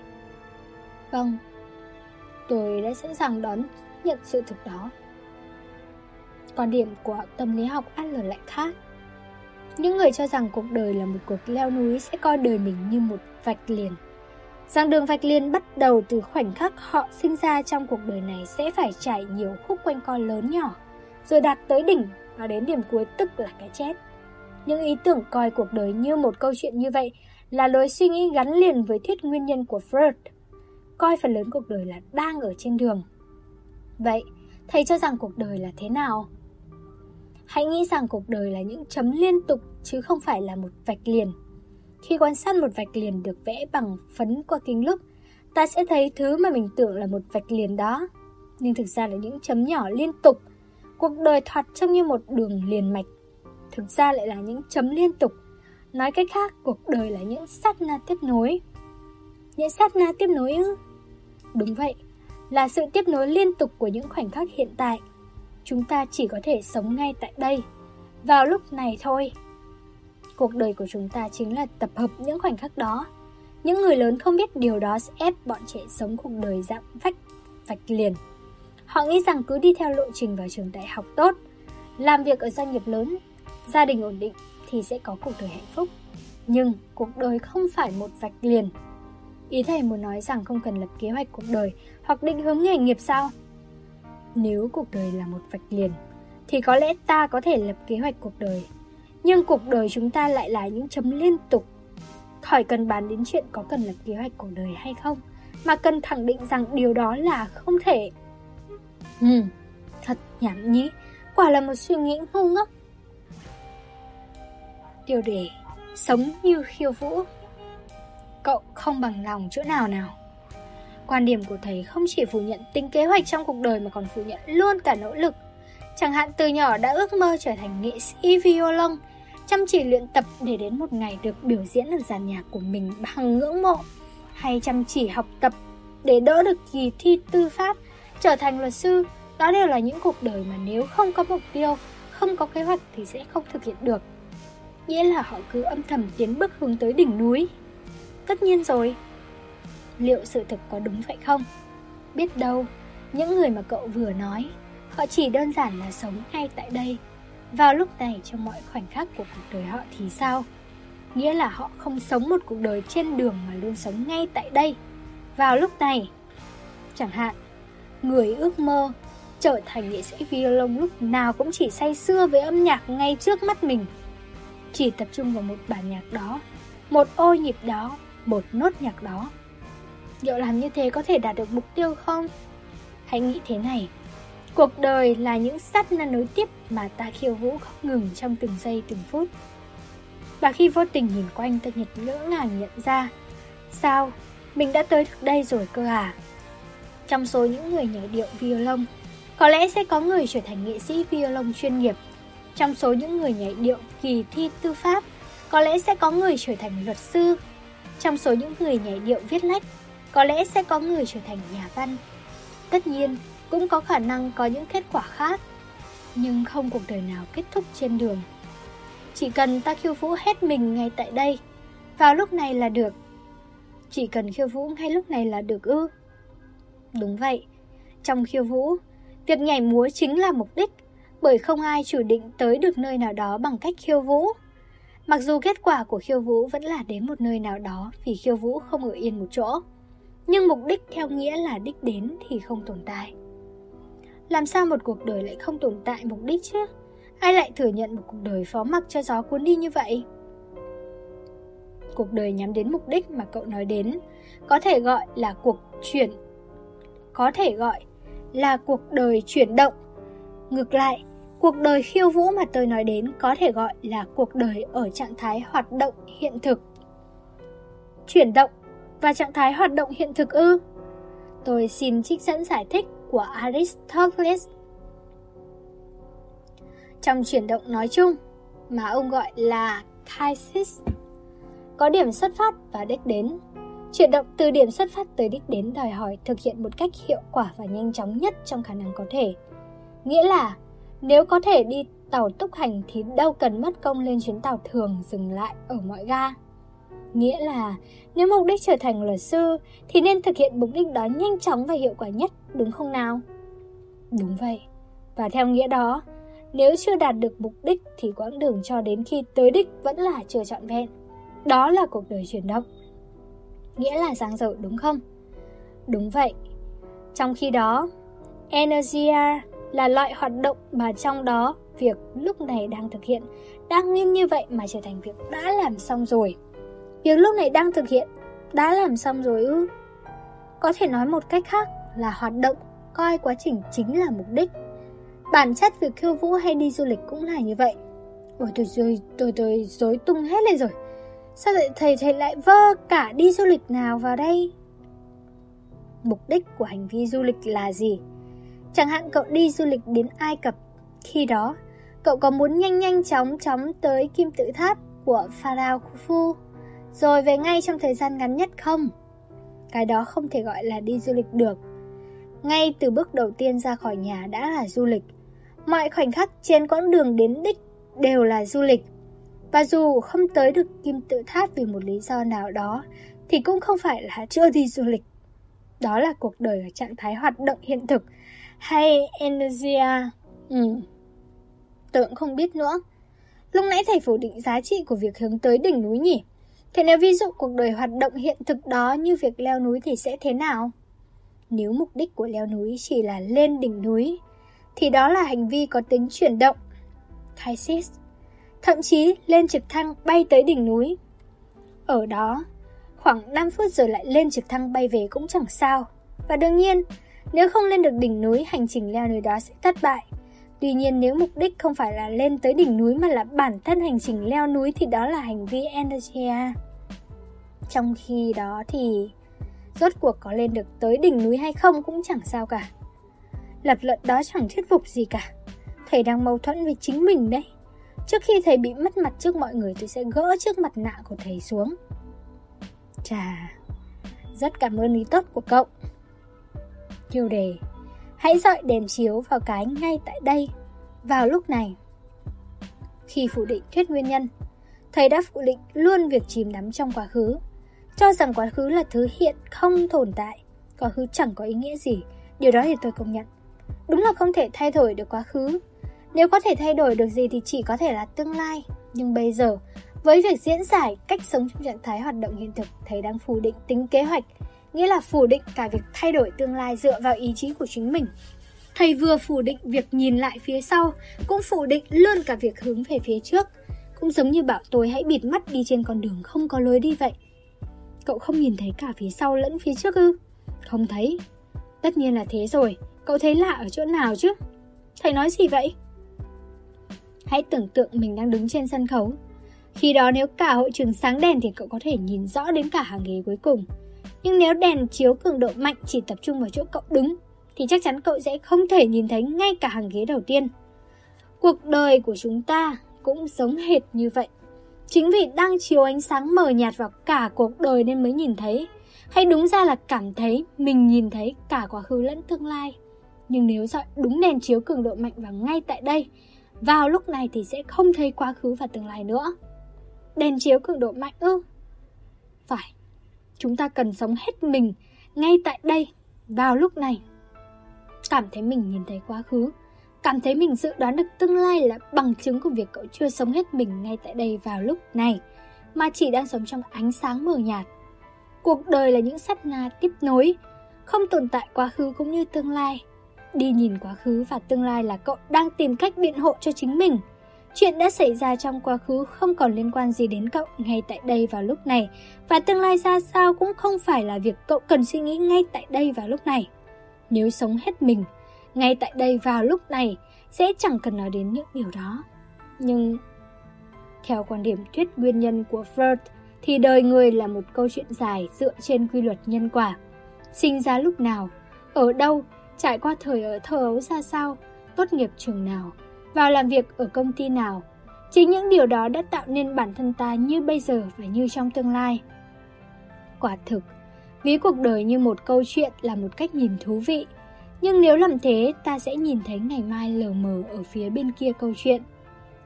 Vâng, tôi đã sẵn sàng đón nhận sự thực đó. Quan điểm của tâm lý học Adler lại khác. Những người cho rằng cuộc đời là một cuộc leo núi sẽ coi đời mình như một vạch liền. Rằng đường vạch liền bắt đầu từ khoảnh khắc họ sinh ra trong cuộc đời này sẽ phải trải nhiều khúc quanh co lớn nhỏ, rồi đạt tới đỉnh và đến điểm cuối tức là cái chết. Những ý tưởng coi cuộc đời như một câu chuyện như vậy là lối suy nghĩ gắn liền với thuyết nguyên nhân của Freud. Coi phần lớn cuộc đời là đang ở trên đường. Vậy, thầy cho rằng cuộc đời là thế nào? Hãy nghĩ rằng cuộc đời là những chấm liên tục chứ không phải là một vạch liền. Khi quan sát một vạch liền được vẽ bằng phấn qua kính lúp, ta sẽ thấy thứ mà mình tưởng là một vạch liền đó. Nhưng thực ra là những chấm nhỏ liên tục. Cuộc đời thoạt trông như một đường liền mạch. Thực ra lại là những chấm liên tục. Nói cách khác, cuộc đời là những sát na tiếp nối. Những sát na tiếp nối ư? Đúng vậy, là sự tiếp nối liên tục của những khoảnh khắc hiện tại. Chúng ta chỉ có thể sống ngay tại đây, vào lúc này thôi. Cuộc đời của chúng ta chính là tập hợp những khoảnh khắc đó. Những người lớn không biết điều đó sẽ ép bọn trẻ sống cuộc đời dạng vách, vạch liền. Họ nghĩ rằng cứ đi theo lộ trình vào trường đại học tốt, làm việc ở doanh nghiệp lớn, gia đình ổn định thì sẽ có cuộc đời hạnh phúc. Nhưng cuộc đời không phải một vạch liền. Ý thầy muốn nói rằng không cần lập kế hoạch cuộc đời hoặc định hướng nghề nghiệp sao? Nếu cuộc đời là một vạch liền, thì có lẽ ta có thể lập kế hoạch cuộc đời. Nhưng cuộc đời chúng ta lại là những chấm liên tục. Khỏi cần bàn đến chuyện có cần lập kế hoạch cuộc đời hay không, mà cần khẳng định rằng điều đó là không thể. Ừ, thật nhảm nhí, quả là một suy nghĩ ngu ngốc. Tiêu đề Sống như khiêu vũ Cậu không bằng lòng chỗ nào nào Quan điểm của thầy không chỉ phủ nhận tính kế hoạch trong cuộc đời mà còn phủ nhận luôn cả nỗ lực. Chẳng hạn từ nhỏ đã ước mơ trở thành nghệ sĩ violon, chăm chỉ luyện tập để đến một ngày được biểu diễn ở dàn nhạc của mình bằng ngưỡng mộ, hay chăm chỉ học tập để đỡ được kỳ thi tư pháp, trở thành luật sư. Đó đều là những cuộc đời mà nếu không có mục tiêu, không có kế hoạch thì sẽ không thực hiện được. Nghĩa là họ cứ âm thầm tiến bước hướng tới đỉnh núi. Tất nhiên rồi, liệu sự thực có đúng vậy không? Biết đâu, những người mà cậu vừa nói, họ chỉ đơn giản là sống ngay tại đây. Vào lúc này trong mọi khoảnh khắc của cuộc đời họ thì sao? Nghĩa là họ không sống một cuộc đời trên đường mà luôn sống ngay tại đây. Vào lúc này, chẳng hạn, người ước mơ trở thành nghệ sĩ violon lúc nào cũng chỉ say sưa với âm nhạc ngay trước mắt mình. Chỉ tập trung vào một bản nhạc đó, một ô nhịp đó, một nốt nhạc đó Liệu làm như thế có thể đạt được mục tiêu không? Hãy nghĩ thế này Cuộc đời là những sát na nối tiếp mà ta khiêu vũ không ngừng trong từng giây từng phút Và khi vô tình nhìn quanh ta nhật ngỡ ngàng nhận ra Sao? Mình đã tới được đây rồi cơ à? Trong số những người nhảy điệu violon Có lẽ sẽ có người trở thành nghệ sĩ violon chuyên nghiệp trong số những người nhảy điệu kỳ thi tư pháp Có lẽ sẽ có người trở thành luật sư Trong số những người nhảy điệu viết lách có lẽ sẽ có người trở thành nhà văn. Tất nhiên, cũng có khả năng có những kết quả khác, nhưng không cuộc đời nào kết thúc trên đường. Chỉ cần ta khiêu vũ hết mình ngay tại đây, vào lúc này là được. Chỉ cần khiêu vũ ngay lúc này là được ư? Đúng vậy, trong khiêu vũ, việc nhảy múa chính là mục đích, bởi không ai chủ định tới được nơi nào đó bằng cách khiêu vũ. Mặc dù kết quả của khiêu vũ vẫn là đến một nơi nào đó vì khiêu vũ không ở yên một chỗ. Nhưng mục đích theo nghĩa là đích đến thì không tồn tại. Làm sao một cuộc đời lại không tồn tại mục đích chứ? Ai lại thừa nhận một cuộc đời phó mặc cho gió cuốn đi như vậy? Cuộc đời nhắm đến mục đích mà cậu nói đến có thể gọi là cuộc chuyển có thể gọi là cuộc đời chuyển động. Ngược lại, cuộc đời khiêu vũ mà tôi nói đến có thể gọi là cuộc đời ở trạng thái hoạt động hiện thực. Chuyển động và trạng thái hoạt động hiện thực ư? Tôi xin trích dẫn giải thích của Aristoteles. Trong chuyển động nói chung, mà ông gọi là kaisis, có điểm xuất phát và đích đến. Chuyển động từ điểm xuất phát tới đích đến đòi hỏi thực hiện một cách hiệu quả và nhanh chóng nhất trong khả năng có thể. Nghĩa là, nếu có thể đi tàu túc hành thì đâu cần mất công lên chuyến tàu thường dừng lại ở mọi ga. Nghĩa là nếu mục đích trở thành luật sư thì nên thực hiện mục đích đó nhanh chóng và hiệu quả nhất, đúng không nào? Đúng vậy. Và theo nghĩa đó, nếu chưa đạt được mục đích thì quãng đường cho đến khi tới đích vẫn là chưa trọn vẹn. Đó là cuộc đời chuyển động. Nghĩa là giang dở đúng không? Đúng vậy. Trong khi đó, Energia là loại hoạt động mà trong đó việc lúc này đang thực hiện đang nguyên như vậy mà trở thành việc đã làm xong rồi. Việc lúc này đang thực hiện Đã làm xong rồi ư? Có thể nói một cách khác là hoạt động Coi quá trình chính là mục đích. Bản chất việc khiêu vũ hay đi du lịch cũng là như vậy. Ôi, tôi rồi tôi tôi rối tung hết lên rồi. Sao lại thầy thầy lại vơ cả đi du lịch nào vào đây? Mục đích của hành vi du lịch là gì? Chẳng hạn cậu đi du lịch đến Ai Cập Khi đó cậu có muốn nhanh nhanh chóng chóng tới kim tự tháp của Pharaoh Khufu rồi về ngay trong thời gian ngắn nhất không? cái đó không thể gọi là đi du lịch được. Ngay từ bước đầu tiên ra khỏi nhà đã là du lịch. Mọi khoảnh khắc trên quãng đường đến đích đều là du lịch. Và dù không tới được kim tự tháp vì một lý do nào đó, thì cũng không phải là chưa đi du lịch. Đó là cuộc đời ở trạng thái hoạt động hiện thực, hay energia. À? Ừ. Tớ cũng không biết nữa. Lúc nãy thầy phủ định giá trị của việc hướng tới đỉnh núi nhỉ? Thế nếu ví dụ cuộc đời hoạt động hiện thực đó như việc leo núi thì sẽ thế nào? Nếu mục đích của leo núi chỉ là lên đỉnh núi, thì đó là hành vi có tính chuyển động. Kaisis Thậm chí lên trực thăng bay tới đỉnh núi. Ở đó, khoảng 5 phút rồi lại lên trực thăng bay về cũng chẳng sao. Và đương nhiên, nếu không lên được đỉnh núi, hành trình leo núi đó sẽ thất bại. Tuy nhiên nếu mục đích không phải là lên tới đỉnh núi mà là bản thân hành trình leo núi thì đó là hành vi energia. À. Trong khi đó thì rốt cuộc có lên được tới đỉnh núi hay không cũng chẳng sao cả. Lập luận đó chẳng thuyết phục gì cả. Thầy đang mâu thuẫn với chính mình đấy. Trước khi thầy bị mất mặt trước mọi người tôi sẽ gỡ chiếc mặt nạ của thầy xuống. Chà, rất cảm ơn ý tốt của cậu. Tiêu đề Hãy dọi đèn chiếu vào cái ngay tại đây, vào lúc này. Khi phủ định thuyết nguyên nhân, thầy đã phủ định luôn việc chìm đắm trong quá khứ, cho rằng quá khứ là thứ hiện không tồn tại, quá khứ chẳng có ý nghĩa gì, điều đó thì tôi công nhận. Đúng là không thể thay đổi được quá khứ. Nếu có thể thay đổi được gì thì chỉ có thể là tương lai. Nhưng bây giờ, với việc diễn giải cách sống trong trạng thái hoạt động hiện thực, thầy đang phủ định tính kế hoạch, nghĩa là phủ định cả việc thay đổi tương lai dựa vào ý chí của chính mình. Thầy vừa phủ định việc nhìn lại phía sau, cũng phủ định luôn cả việc hướng về phía trước. Cũng giống như bảo tôi hãy bịt mắt đi trên con đường không có lối đi vậy. Cậu không nhìn thấy cả phía sau lẫn phía trước ư? Không thấy. Tất nhiên là thế rồi, cậu thấy lạ ở chỗ nào chứ? Thầy nói gì vậy? Hãy tưởng tượng mình đang đứng trên sân khấu. Khi đó nếu cả hội trường sáng đèn thì cậu có thể nhìn rõ đến cả hàng ghế cuối cùng. Nhưng nếu đèn chiếu cường độ mạnh chỉ tập trung vào chỗ cậu đứng, thì chắc chắn cậu sẽ không thể nhìn thấy ngay cả hàng ghế đầu tiên. Cuộc đời của chúng ta cũng giống hệt như vậy. Chính vì đang chiếu ánh sáng mờ nhạt vào cả cuộc đời nên mới nhìn thấy, hay đúng ra là cảm thấy mình nhìn thấy cả quá khứ lẫn tương lai. Nhưng nếu dọi đúng đèn chiếu cường độ mạnh vào ngay tại đây, vào lúc này thì sẽ không thấy quá khứ và tương lai nữa. Đèn chiếu cường độ mạnh ư? Phải, chúng ta cần sống hết mình ngay tại đây, vào lúc này. Cảm thấy mình nhìn thấy quá khứ, cảm thấy mình dự đoán được tương lai là bằng chứng của việc cậu chưa sống hết mình ngay tại đây vào lúc này, mà chỉ đang sống trong ánh sáng mờ nhạt. Cuộc đời là những sát na tiếp nối, không tồn tại quá khứ cũng như tương lai. Đi nhìn quá khứ và tương lai là cậu đang tìm cách biện hộ cho chính mình. Chuyện đã xảy ra trong quá khứ không còn liên quan gì đến cậu ngay tại đây vào lúc này, và tương lai ra sao cũng không phải là việc cậu cần suy nghĩ ngay tại đây vào lúc này. Nếu sống hết mình, ngay tại đây vào lúc này, sẽ chẳng cần nói đến những điều đó. Nhưng, theo quan điểm thuyết nguyên nhân của Freud, thì đời người là một câu chuyện dài dựa trên quy luật nhân quả. Sinh ra lúc nào, ở đâu, trải qua thời ở thơ ấu ra sao, tốt nghiệp trường nào, vào làm việc ở công ty nào. Chính những điều đó đã tạo nên bản thân ta như bây giờ và như trong tương lai. Quả thực, ví cuộc đời như một câu chuyện là một cách nhìn thú vị. Nhưng nếu làm thế, ta sẽ nhìn thấy ngày mai lờ mờ ở phía bên kia câu chuyện.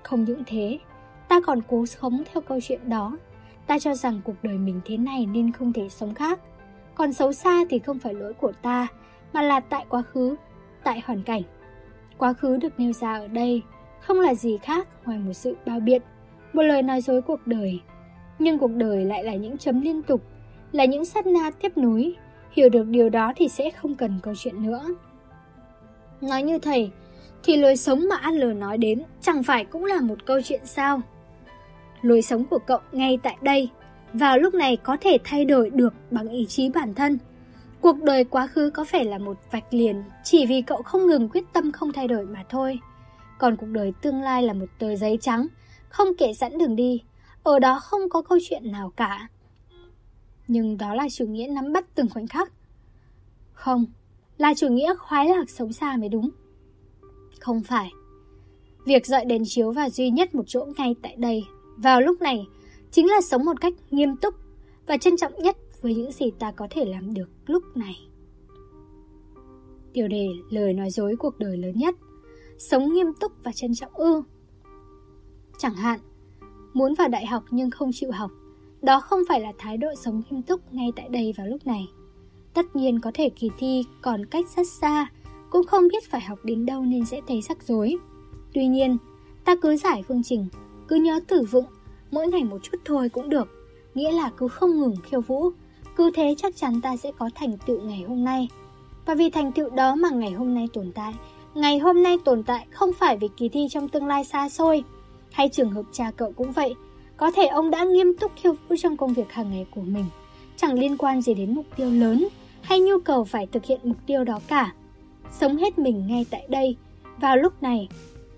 Không những thế, ta còn cố sống theo câu chuyện đó. Ta cho rằng cuộc đời mình thế này nên không thể sống khác. Còn xấu xa thì không phải lỗi của ta, mà là tại quá khứ, tại hoàn cảnh. Quá khứ được nêu ra ở đây không là gì khác ngoài một sự bao biện, một lời nói dối cuộc đời. Nhưng cuộc đời lại là những chấm liên tục, là những sát na tiếp nối. Hiểu được điều đó thì sẽ không cần câu chuyện nữa. Nói như thầy, thì lối sống mà An Lờ nói đến chẳng phải cũng là một câu chuyện sao? Lối sống của cậu ngay tại đây, vào lúc này có thể thay đổi được bằng ý chí bản thân. Cuộc đời quá khứ có phải là một vạch liền chỉ vì cậu không ngừng quyết tâm không thay đổi mà thôi. Còn cuộc đời tương lai là một tờ giấy trắng, không kể sẵn đường đi, ở đó không có câu chuyện nào cả. Nhưng đó là chủ nghĩa nắm bắt từng khoảnh khắc. Không, là chủ nghĩa khoái lạc sống xa mới đúng. Không phải. Việc dọi đèn chiếu vào duy nhất một chỗ ngay tại đây, vào lúc này, chính là sống một cách nghiêm túc và trân trọng nhất với những gì ta có thể làm được lúc này. Tiêu đề lời nói dối cuộc đời lớn nhất. Sống nghiêm túc và trân trọng ư. Chẳng hạn Muốn vào đại học nhưng không chịu học Đó không phải là thái độ sống nghiêm túc ngay tại đây vào lúc này. Tất nhiên có thể kỳ thi còn cách rất xa Cũng không biết phải học đến đâu nên sẽ thấy rắc rối. Tuy nhiên, ta cứ giải phương trình Cứ nhớ tử vựng Mỗi ngày một chút thôi cũng được Nghĩa là cứ không ngừng khiêu vũ cứ thế chắc chắn ta sẽ có thành tựu ngày hôm nay. Và vì thành tựu đó mà ngày hôm nay tồn tại, Ngày hôm nay tồn tại không phải vì kỳ thi trong tương lai xa xôi. Hay trường hợp cha cậu cũng vậy, Có thể ông đã nghiêm túc khiêu vũ trong công việc hàng ngày của mình, Chẳng liên quan gì đến mục tiêu lớn Hay nhu cầu phải thực hiện mục tiêu đó cả. Sống hết mình ngay tại đây, Vào lúc này.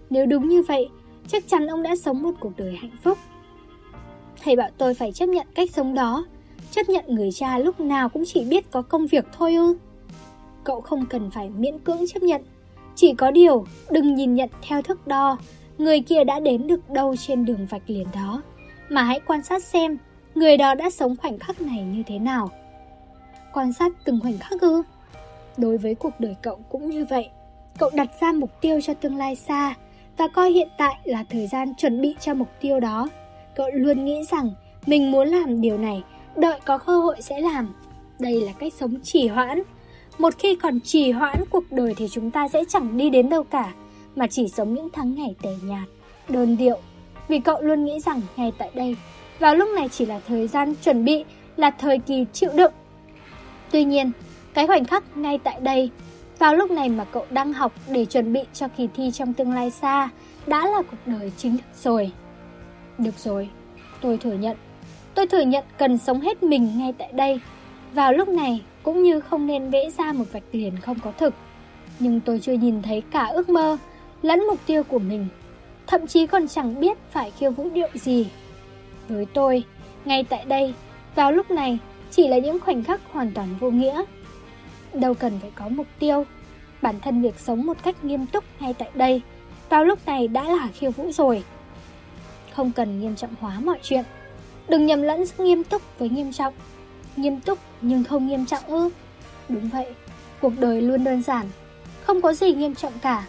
Nếu đúng như vậy, Chắc chắn ông đã sống một cuộc đời hạnh phúc. Thầy bảo tôi phải chấp nhận cách sống đó. Chấp nhận người cha lúc nào cũng chỉ biết có công việc thôi ư? Cậu không cần phải miễn cưỡng chấp nhận. Chỉ có điều đừng nhìn nhận theo thước đo. Người kia đã đến được đâu trên đường vạch liền đó. Mà hãy quan sát xem Người đó đã sống khoảnh khắc này như thế nào. Quan sát từng khoảnh khắc ư? Đối với cuộc đời cậu cũng như vậy. Cậu đặt ra mục tiêu cho tương lai xa Và coi hiện tại là thời gian chuẩn bị cho mục tiêu đó. Cậu luôn nghĩ rằng mình muốn làm điều này, đợi có cơ hội sẽ làm. Đây là cách sống trì hoãn. Một khi còn trì hoãn cuộc đời thì chúng ta sẽ chẳng đi đến đâu cả, mà chỉ sống những tháng ngày tẻ nhạt, đơn điệu. Vì cậu luôn nghĩ rằng ngay tại đây, vào lúc này chỉ là thời gian chuẩn bị, là thời kỳ chịu đựng. Tuy nhiên, cái khoảnh khắc ngay tại đây, vào lúc này mà cậu đang học để chuẩn bị cho kỳ thi trong tương lai xa, đã là cuộc đời chính thức rồi. Được rồi, tôi thừa nhận. Tôi thừa nhận cần sống hết mình ngay tại đây. Vào lúc này cũng như không nên vẽ ra một vạch liền không có thực. Nhưng tôi chưa nhìn thấy cả ước mơ, lẫn mục tiêu của mình. Thậm chí còn chẳng biết phải khiêu vũ điệu gì. Với tôi, ngay tại đây, vào lúc này, chỉ là những khoảnh khắc hoàn toàn vô nghĩa. Đâu cần phải có mục tiêu. Bản thân việc sống một cách nghiêm túc ngay tại đây, vào lúc này đã là khiêu vũ rồi không cần nghiêm trọng hóa mọi chuyện. Đừng nhầm lẫn giữa nghiêm túc với nghiêm trọng. Nghiêm túc nhưng không nghiêm trọng ư? Đúng vậy, cuộc đời luôn đơn giản, không có gì nghiêm trọng cả.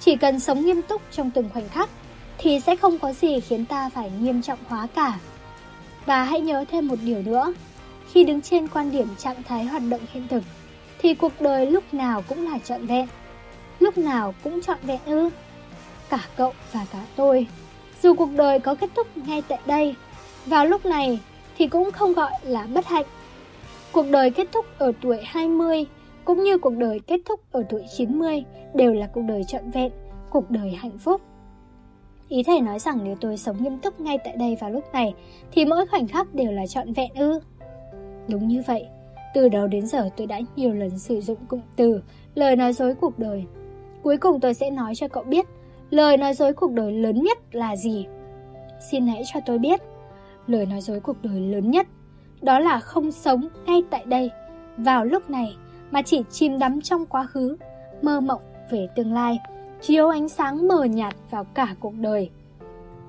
Chỉ cần sống nghiêm túc trong từng khoảnh khắc thì sẽ không có gì khiến ta phải nghiêm trọng hóa cả. Và hãy nhớ thêm một điều nữa, khi đứng trên quan điểm trạng thái hoạt động hiện thực thì cuộc đời lúc nào cũng là trọn vẹn. Lúc nào cũng trọn vẹn ư? Cả cậu và cả tôi dù cuộc đời có kết thúc ngay tại đây, vào lúc này thì cũng không gọi là bất hạnh. Cuộc đời kết thúc ở tuổi 20 cũng như cuộc đời kết thúc ở tuổi 90 đều là cuộc đời trọn vẹn, cuộc đời hạnh phúc. Ý thầy nói rằng nếu tôi sống nghiêm túc ngay tại đây vào lúc này thì mỗi khoảnh khắc đều là trọn vẹn ư. Đúng như vậy, từ đầu đến giờ tôi đã nhiều lần sử dụng cụm từ lời nói dối cuộc đời. Cuối cùng tôi sẽ nói cho cậu biết Lời nói dối cuộc đời lớn nhất là gì? Xin hãy cho tôi biết. Lời nói dối cuộc đời lớn nhất đó là không sống ngay tại đây, vào lúc này mà chỉ chìm đắm trong quá khứ, mơ mộng về tương lai, chiếu ánh sáng mờ nhạt vào cả cuộc đời.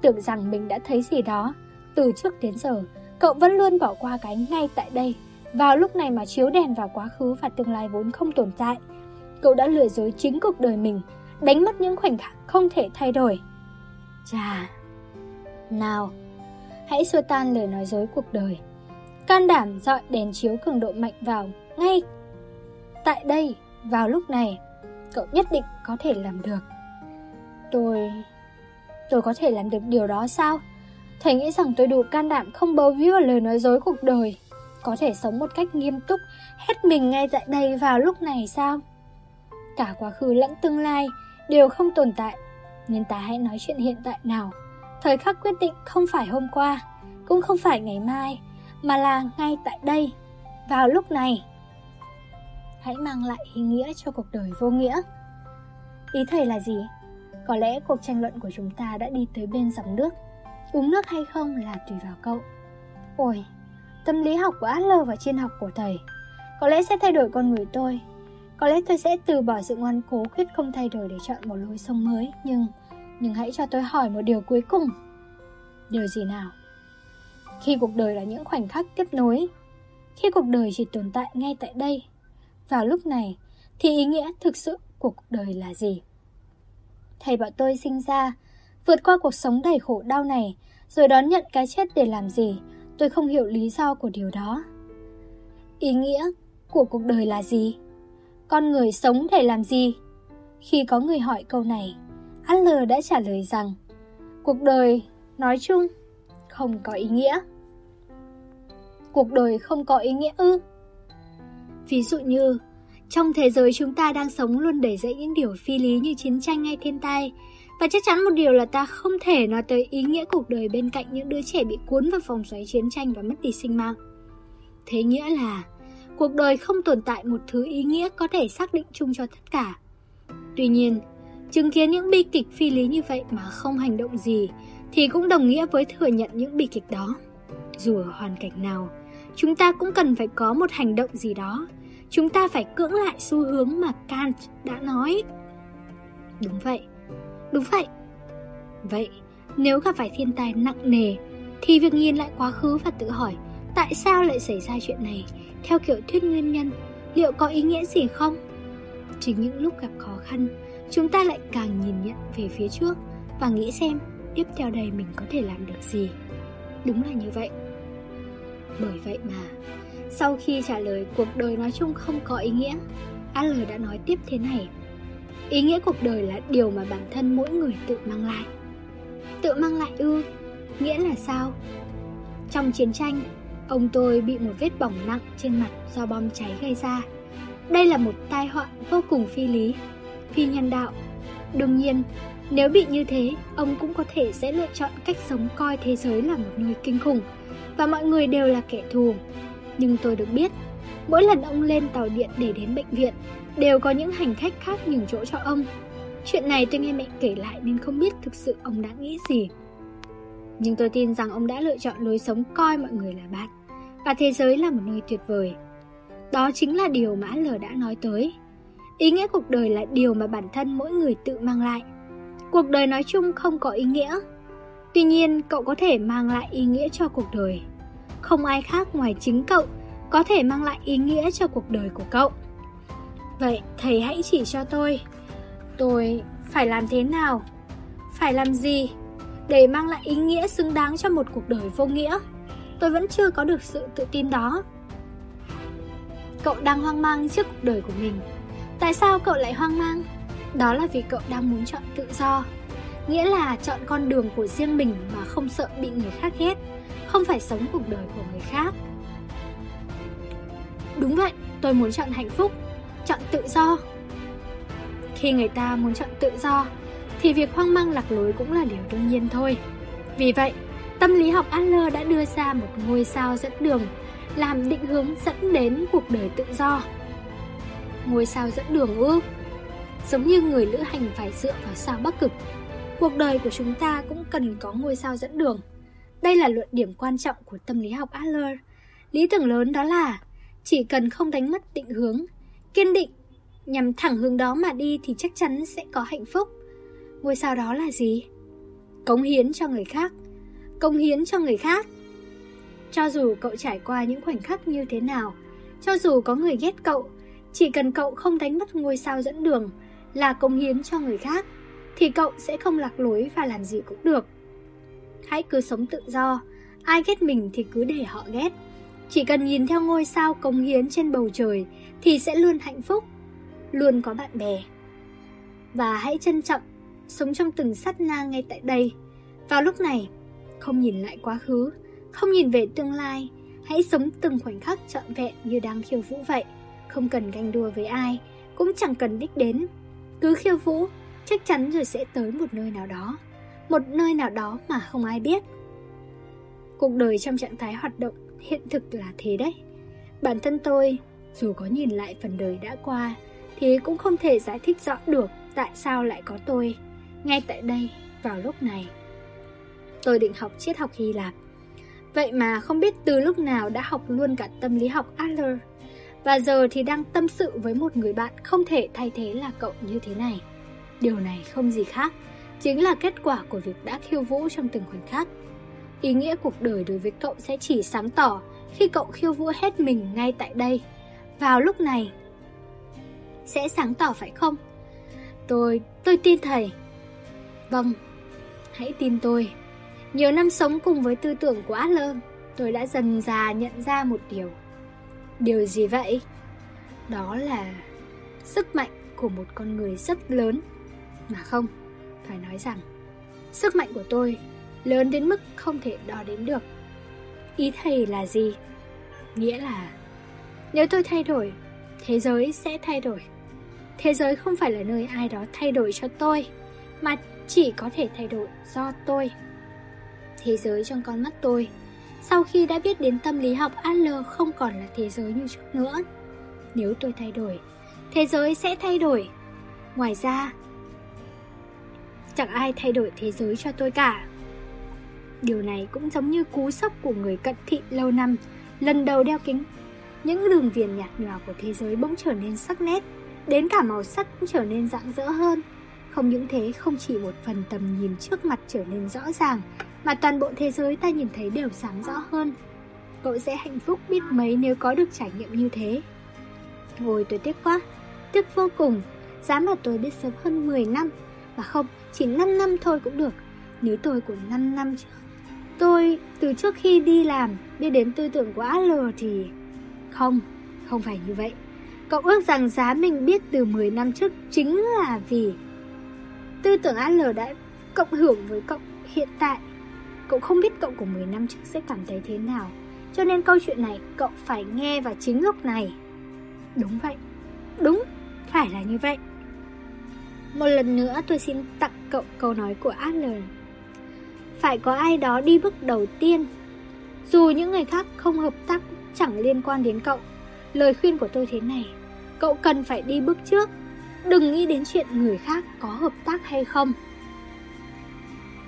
Tưởng rằng mình đã thấy gì đó, từ trước đến giờ, cậu vẫn luôn bỏ qua cái ngay tại đây, vào lúc này mà chiếu đèn vào quá khứ và tương lai vốn không tồn tại. Cậu đã lừa dối chính cuộc đời mình, đánh mất những khoảnh khắc không thể thay đổi. Chà, nào, hãy xua tan lời nói dối cuộc đời. Can đảm dọi đèn chiếu cường độ mạnh vào ngay tại đây, vào lúc này, cậu nhất định có thể làm được. Tôi... tôi có thể làm được điều đó sao? Thầy nghĩ rằng tôi đủ can đảm không bấu víu vào lời nói dối cuộc đời. Có thể sống một cách nghiêm túc, hết mình ngay tại đây vào lúc này sao? Cả quá khứ lẫn tương lai đều không tồn tại, nên ta hãy nói chuyện hiện tại nào. Thời khắc quyết định không phải hôm qua, cũng không phải ngày mai, mà là ngay tại đây, vào lúc này. Hãy mang lại ý nghĩa cho cuộc đời vô nghĩa. Ý thầy là gì? Có lẽ cuộc tranh luận của chúng ta đã đi tới bên dòng nước. Uống nước hay không là tùy vào cậu. Ôi, tâm lý học của Adler và triết học của thầy có lẽ sẽ thay đổi con người tôi có lẽ tôi sẽ từ bỏ sự ngoan cố quyết không thay đổi để chọn một lối sống mới, nhưng nhưng hãy cho tôi hỏi một điều cuối cùng. Điều gì nào? Khi cuộc đời là những khoảnh khắc tiếp nối, khi cuộc đời chỉ tồn tại ngay tại đây. Vào lúc này, thì ý nghĩa thực sự của cuộc đời là gì? Thầy bảo tôi sinh ra, vượt qua cuộc sống đầy khổ đau này, rồi đón nhận cái chết để làm gì, tôi không hiểu lý do của điều đó. Ý nghĩa của cuộc đời là gì? Con người sống để làm gì? Khi có người hỏi câu này, Adler đã trả lời rằng cuộc đời nói chung không có ý nghĩa. Cuộc đời không có ý nghĩa ư? Ví dụ như, trong thế giới chúng ta đang sống luôn đầy dẫy những điều phi lý như chiến tranh hay thiên tai, và chắc chắn một điều là ta không thể nói tới ý nghĩa cuộc đời bên cạnh những đứa trẻ bị cuốn vào vòng xoáy chiến tranh và mất đi sinh mạng. Thế nghĩa là cuộc đời không tồn tại một thứ ý nghĩa có thể xác định chung cho tất cả. Tuy nhiên, chứng kiến những bi kịch phi lý như vậy mà không hành động gì thì cũng đồng nghĩa với thừa nhận những bi kịch đó. Dù ở hoàn cảnh nào, chúng ta cũng cần phải có một hành động gì đó. Chúng ta phải cưỡng lại xu hướng mà Kant đã nói. Đúng vậy, đúng vậy. Vậy, nếu gặp phải thiên tai nặng nề, thì việc nhìn lại quá khứ và tự hỏi tại sao lại xảy ra chuyện này, theo kiểu thuyết nguyên nhân, liệu có ý nghĩa gì không? Chính những lúc gặp khó khăn, chúng ta lại càng nhìn nhận về phía trước và nghĩ xem tiếp theo đây mình có thể làm được gì. Đúng là như vậy. Bởi vậy mà, sau khi trả lời cuộc đời nói chung không có ý nghĩa, Adler đã nói tiếp thế này. Ý nghĩa cuộc đời là điều mà bản thân mỗi người tự mang lại. Tự mang lại ư? Nghĩa là sao? Trong chiến tranh, ông tôi bị một vết bỏng nặng trên mặt do bom cháy gây ra. Đây là một tai họa vô cùng phi lý, phi nhân đạo. Đương nhiên, nếu bị như thế, ông cũng có thể sẽ lựa chọn cách sống coi thế giới là một nơi kinh khủng và mọi người đều là kẻ thù. Nhưng tôi được biết, mỗi lần ông lên tàu điện để đến bệnh viện, đều có những hành khách khác nhường chỗ cho ông. Chuyện này tôi nghe mẹ kể lại nên không biết thực sự ông đã nghĩ gì. Nhưng tôi tin rằng ông đã lựa chọn lối sống coi mọi người là bạn và thế giới là một nơi tuyệt vời. Đó chính là điều mà L đã nói tới. Ý nghĩa cuộc đời là điều mà bản thân mỗi người tự mang lại. Cuộc đời nói chung không có ý nghĩa. Tuy nhiên, cậu có thể mang lại ý nghĩa cho cuộc đời. Không ai khác ngoài chính cậu có thể mang lại ý nghĩa cho cuộc đời của cậu. Vậy, thầy hãy chỉ cho tôi. Tôi phải làm thế nào? Phải làm gì để mang lại ý nghĩa xứng đáng cho một cuộc đời vô nghĩa? Tôi vẫn chưa có được sự tự tin đó. Cậu đang hoang mang trước cuộc đời của mình. Tại sao cậu lại hoang mang? Đó là vì cậu đang muốn chọn tự do. Nghĩa là chọn con đường của riêng mình mà không sợ bị người khác ghét Không phải sống cuộc đời của người khác. Đúng vậy, tôi muốn chọn hạnh phúc Chọn tự do. Khi người ta muốn chọn tự do Thì việc hoang mang lạc lối cũng là điều đương nhiên thôi. Vì vậy, tâm lý học Adler đã đưa ra một ngôi sao dẫn đường Làm định hướng dẫn đến cuộc đời tự do. Ngôi sao dẫn đường ư? Giống như người lữ hành phải dựa vào sao bắc cực. Cuộc đời của chúng ta cũng cần có ngôi sao dẫn đường. Đây là luận điểm quan trọng của tâm lý học Adler. Lý tưởng lớn đó là Chỉ cần không đánh mất định hướng, Kiên định, Nhằm thẳng hướng đó mà đi thì chắc chắn sẽ có hạnh phúc. Ngôi sao đó là gì? Cống hiến cho người khác. Cống hiến cho người khác. Cho dù cậu trải qua những khoảnh khắc như thế nào, Cho dù có người ghét cậu chỉ cần cậu không đánh mất ngôi sao dẫn đường là công hiến cho người khác, thì cậu sẽ không lạc lối và làm gì cũng được. Hãy cứ sống tự do, ai ghét mình thì cứ để họ ghét. Chỉ cần nhìn theo ngôi sao công hiến trên bầu trời thì sẽ luôn hạnh phúc, luôn có bạn bè. Và hãy trân trọng, sống trong từng sát na ngay tại đây. Vào lúc này, không nhìn lại quá khứ, không nhìn về tương lai, hãy sống từng khoảnh khắc trọn vẹn như đang khiêu vũ vậy. Không cần ganh đua với ai, cũng chẳng cần đích đến cứ khiêu vũ, chắc chắn rồi sẽ tới một nơi nào đó. Một nơi nào đó mà không ai biết. Cuộc đời trong trạng thái hoạt động hiện thực là thế đấy. Bản thân tôi, dù có nhìn lại phần đời đã qua, thì cũng không thể giải thích rõ được tại sao lại có tôi ngay tại đây vào lúc này. Tôi định học triết học Hy Lạp. Vậy mà không biết từ lúc nào đã học luôn cả tâm lý học Adler và giờ thì đang tâm sự với một người bạn không thể thay thế là cậu như thế này. Điều này không gì khác, chính là kết quả của việc đã khiêu vũ trong từng khoảnh khắc. Ý nghĩa cuộc đời đối với cậu sẽ chỉ sáng tỏ khi cậu khiêu vũ hết mình ngay tại đây, vào lúc này. Sẽ sáng tỏ phải không? Tôi, tôi tin thầy. Vâng, hãy tin tôi. Nhiều năm sống cùng với tư tưởng của Adler, tôi đã dần già nhận ra một điều. Điều gì vậy? Đó là sức mạnh của một con người rất lớn. Mà không, phải nói rằng, sức mạnh của tôi lớn đến mức không thể đo đếm được. Ý thầy là gì? Nghĩa là nếu tôi thay đổi, thế giới sẽ thay đổi. Thế giới không phải là nơi ai đó thay đổi cho tôi, mà chỉ có thể thay đổi do tôi. Thế giới trong con mắt tôi, sau khi đã biết đến tâm lý học AL không còn là thế giới như trước nữa. Nếu tôi thay đổi, thế giới sẽ thay đổi. Ngoài ra, chẳng ai thay đổi thế giới cho tôi cả. Điều này cũng giống như cú sốc của người cận thị lâu năm, lần đầu đeo kính. Những đường viền nhạt nhòa của thế giới bỗng trở nên sắc nét, đến cả màu sắc cũng trở nên rạng rỡ hơn. Không những thế, không chỉ một phần tầm nhìn trước mặt trở nên rõ ràng, mà toàn bộ thế giới ta nhìn thấy đều sáng rõ hơn. Cậu sẽ hạnh phúc biết mấy nếu có được trải nghiệm như thế. Ôi tôi tiếc quá, tiếc vô cùng, dám mà tôi biết sớm hơn 10 năm, và không, chỉ 5 năm thôi cũng được, nếu tôi của 5 năm trước. Tôi từ trước khi đi làm biết đến tư tưởng của Al thì... Không, không phải như vậy. Cậu ước rằng giá mình biết từ 10 năm trước chính là vì tư tưởng Al đã cộng hưởng với cộng hiện tại. Cậu không biết cậu của 10 năm trước sẽ cảm thấy thế nào. Cho nên câu chuyện này cậu phải nghe vào chính lúc này. Đúng vậy. Đúng, phải là như vậy. Một lần nữa tôi xin tặng cậu câu nói của Adler. Phải có ai đó đi bước đầu tiên. Dù những người khác không hợp tác chẳng liên quan đến cậu. Lời khuyên của tôi thế này. Cậu cần phải đi bước trước. Đừng nghĩ đến chuyện người khác có hợp tác hay không.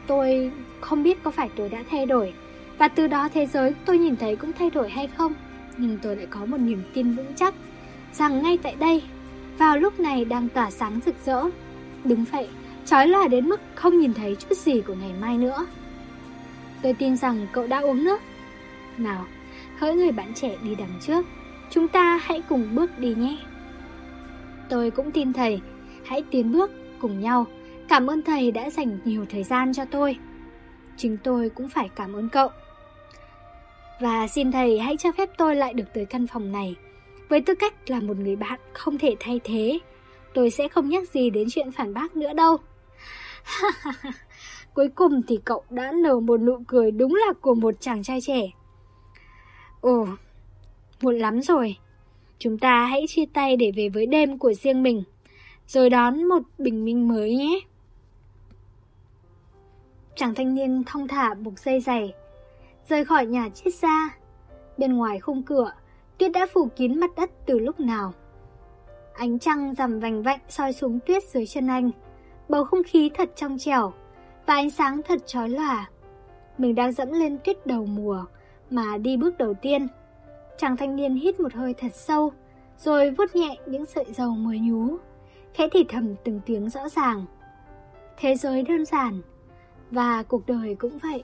Tôi không biết có phải tôi đã thay đổi. Và từ đó thế giới tôi nhìn thấy cũng thay đổi hay không. Nhưng tôi lại có một niềm tin vững chắc rằng ngay tại đây, vào lúc này đang tỏa sáng rực rỡ. Đúng vậy, chói lòa đến mức không nhìn thấy chút gì của ngày mai nữa. Tôi tin rằng cậu đã uống nước. Nào, hỡi người bạn trẻ đi đằng trước, chúng ta hãy cùng bước đi nhé. Tôi cũng tin thầy, hãy tiến bước cùng nhau. Cảm ơn thầy đã dành nhiều thời gian cho tôi. Chính tôi cũng phải cảm ơn cậu. Và xin thầy hãy cho phép tôi lại được tới căn phòng này. Với tư cách là một người bạn không thể thay thế, tôi sẽ không nhắc gì đến chuyện phản bác nữa đâu. Cuối cùng thì cậu đã nở một nụ cười đúng là của một chàng trai trẻ. Ồ, muộn lắm rồi. Chúng ta hãy chia tay để về với đêm của riêng mình, rồi đón một bình minh mới nhé. Chàng thanh niên thong thả buộc dây giày, rời khỏi nhà chiết ra. Bên ngoài khung cửa, tuyết đã phủ kín mặt đất từ lúc nào. Ánh trăng rằm vành vạnh soi xuống tuyết dưới chân anh. Bầu không khí thật trong trẻo và ánh sáng thật chói lòa. Mình đang dẫm lên tuyết đầu mùa mà đi bước đầu tiên. Chàng thanh niên hít một hơi thật sâu, rồi vuốt nhẹ những sợi dầu mới nhú, khẽ thì thầm từng tiếng rõ ràng. Thế giới đơn giản, và cuộc đời cũng vậy.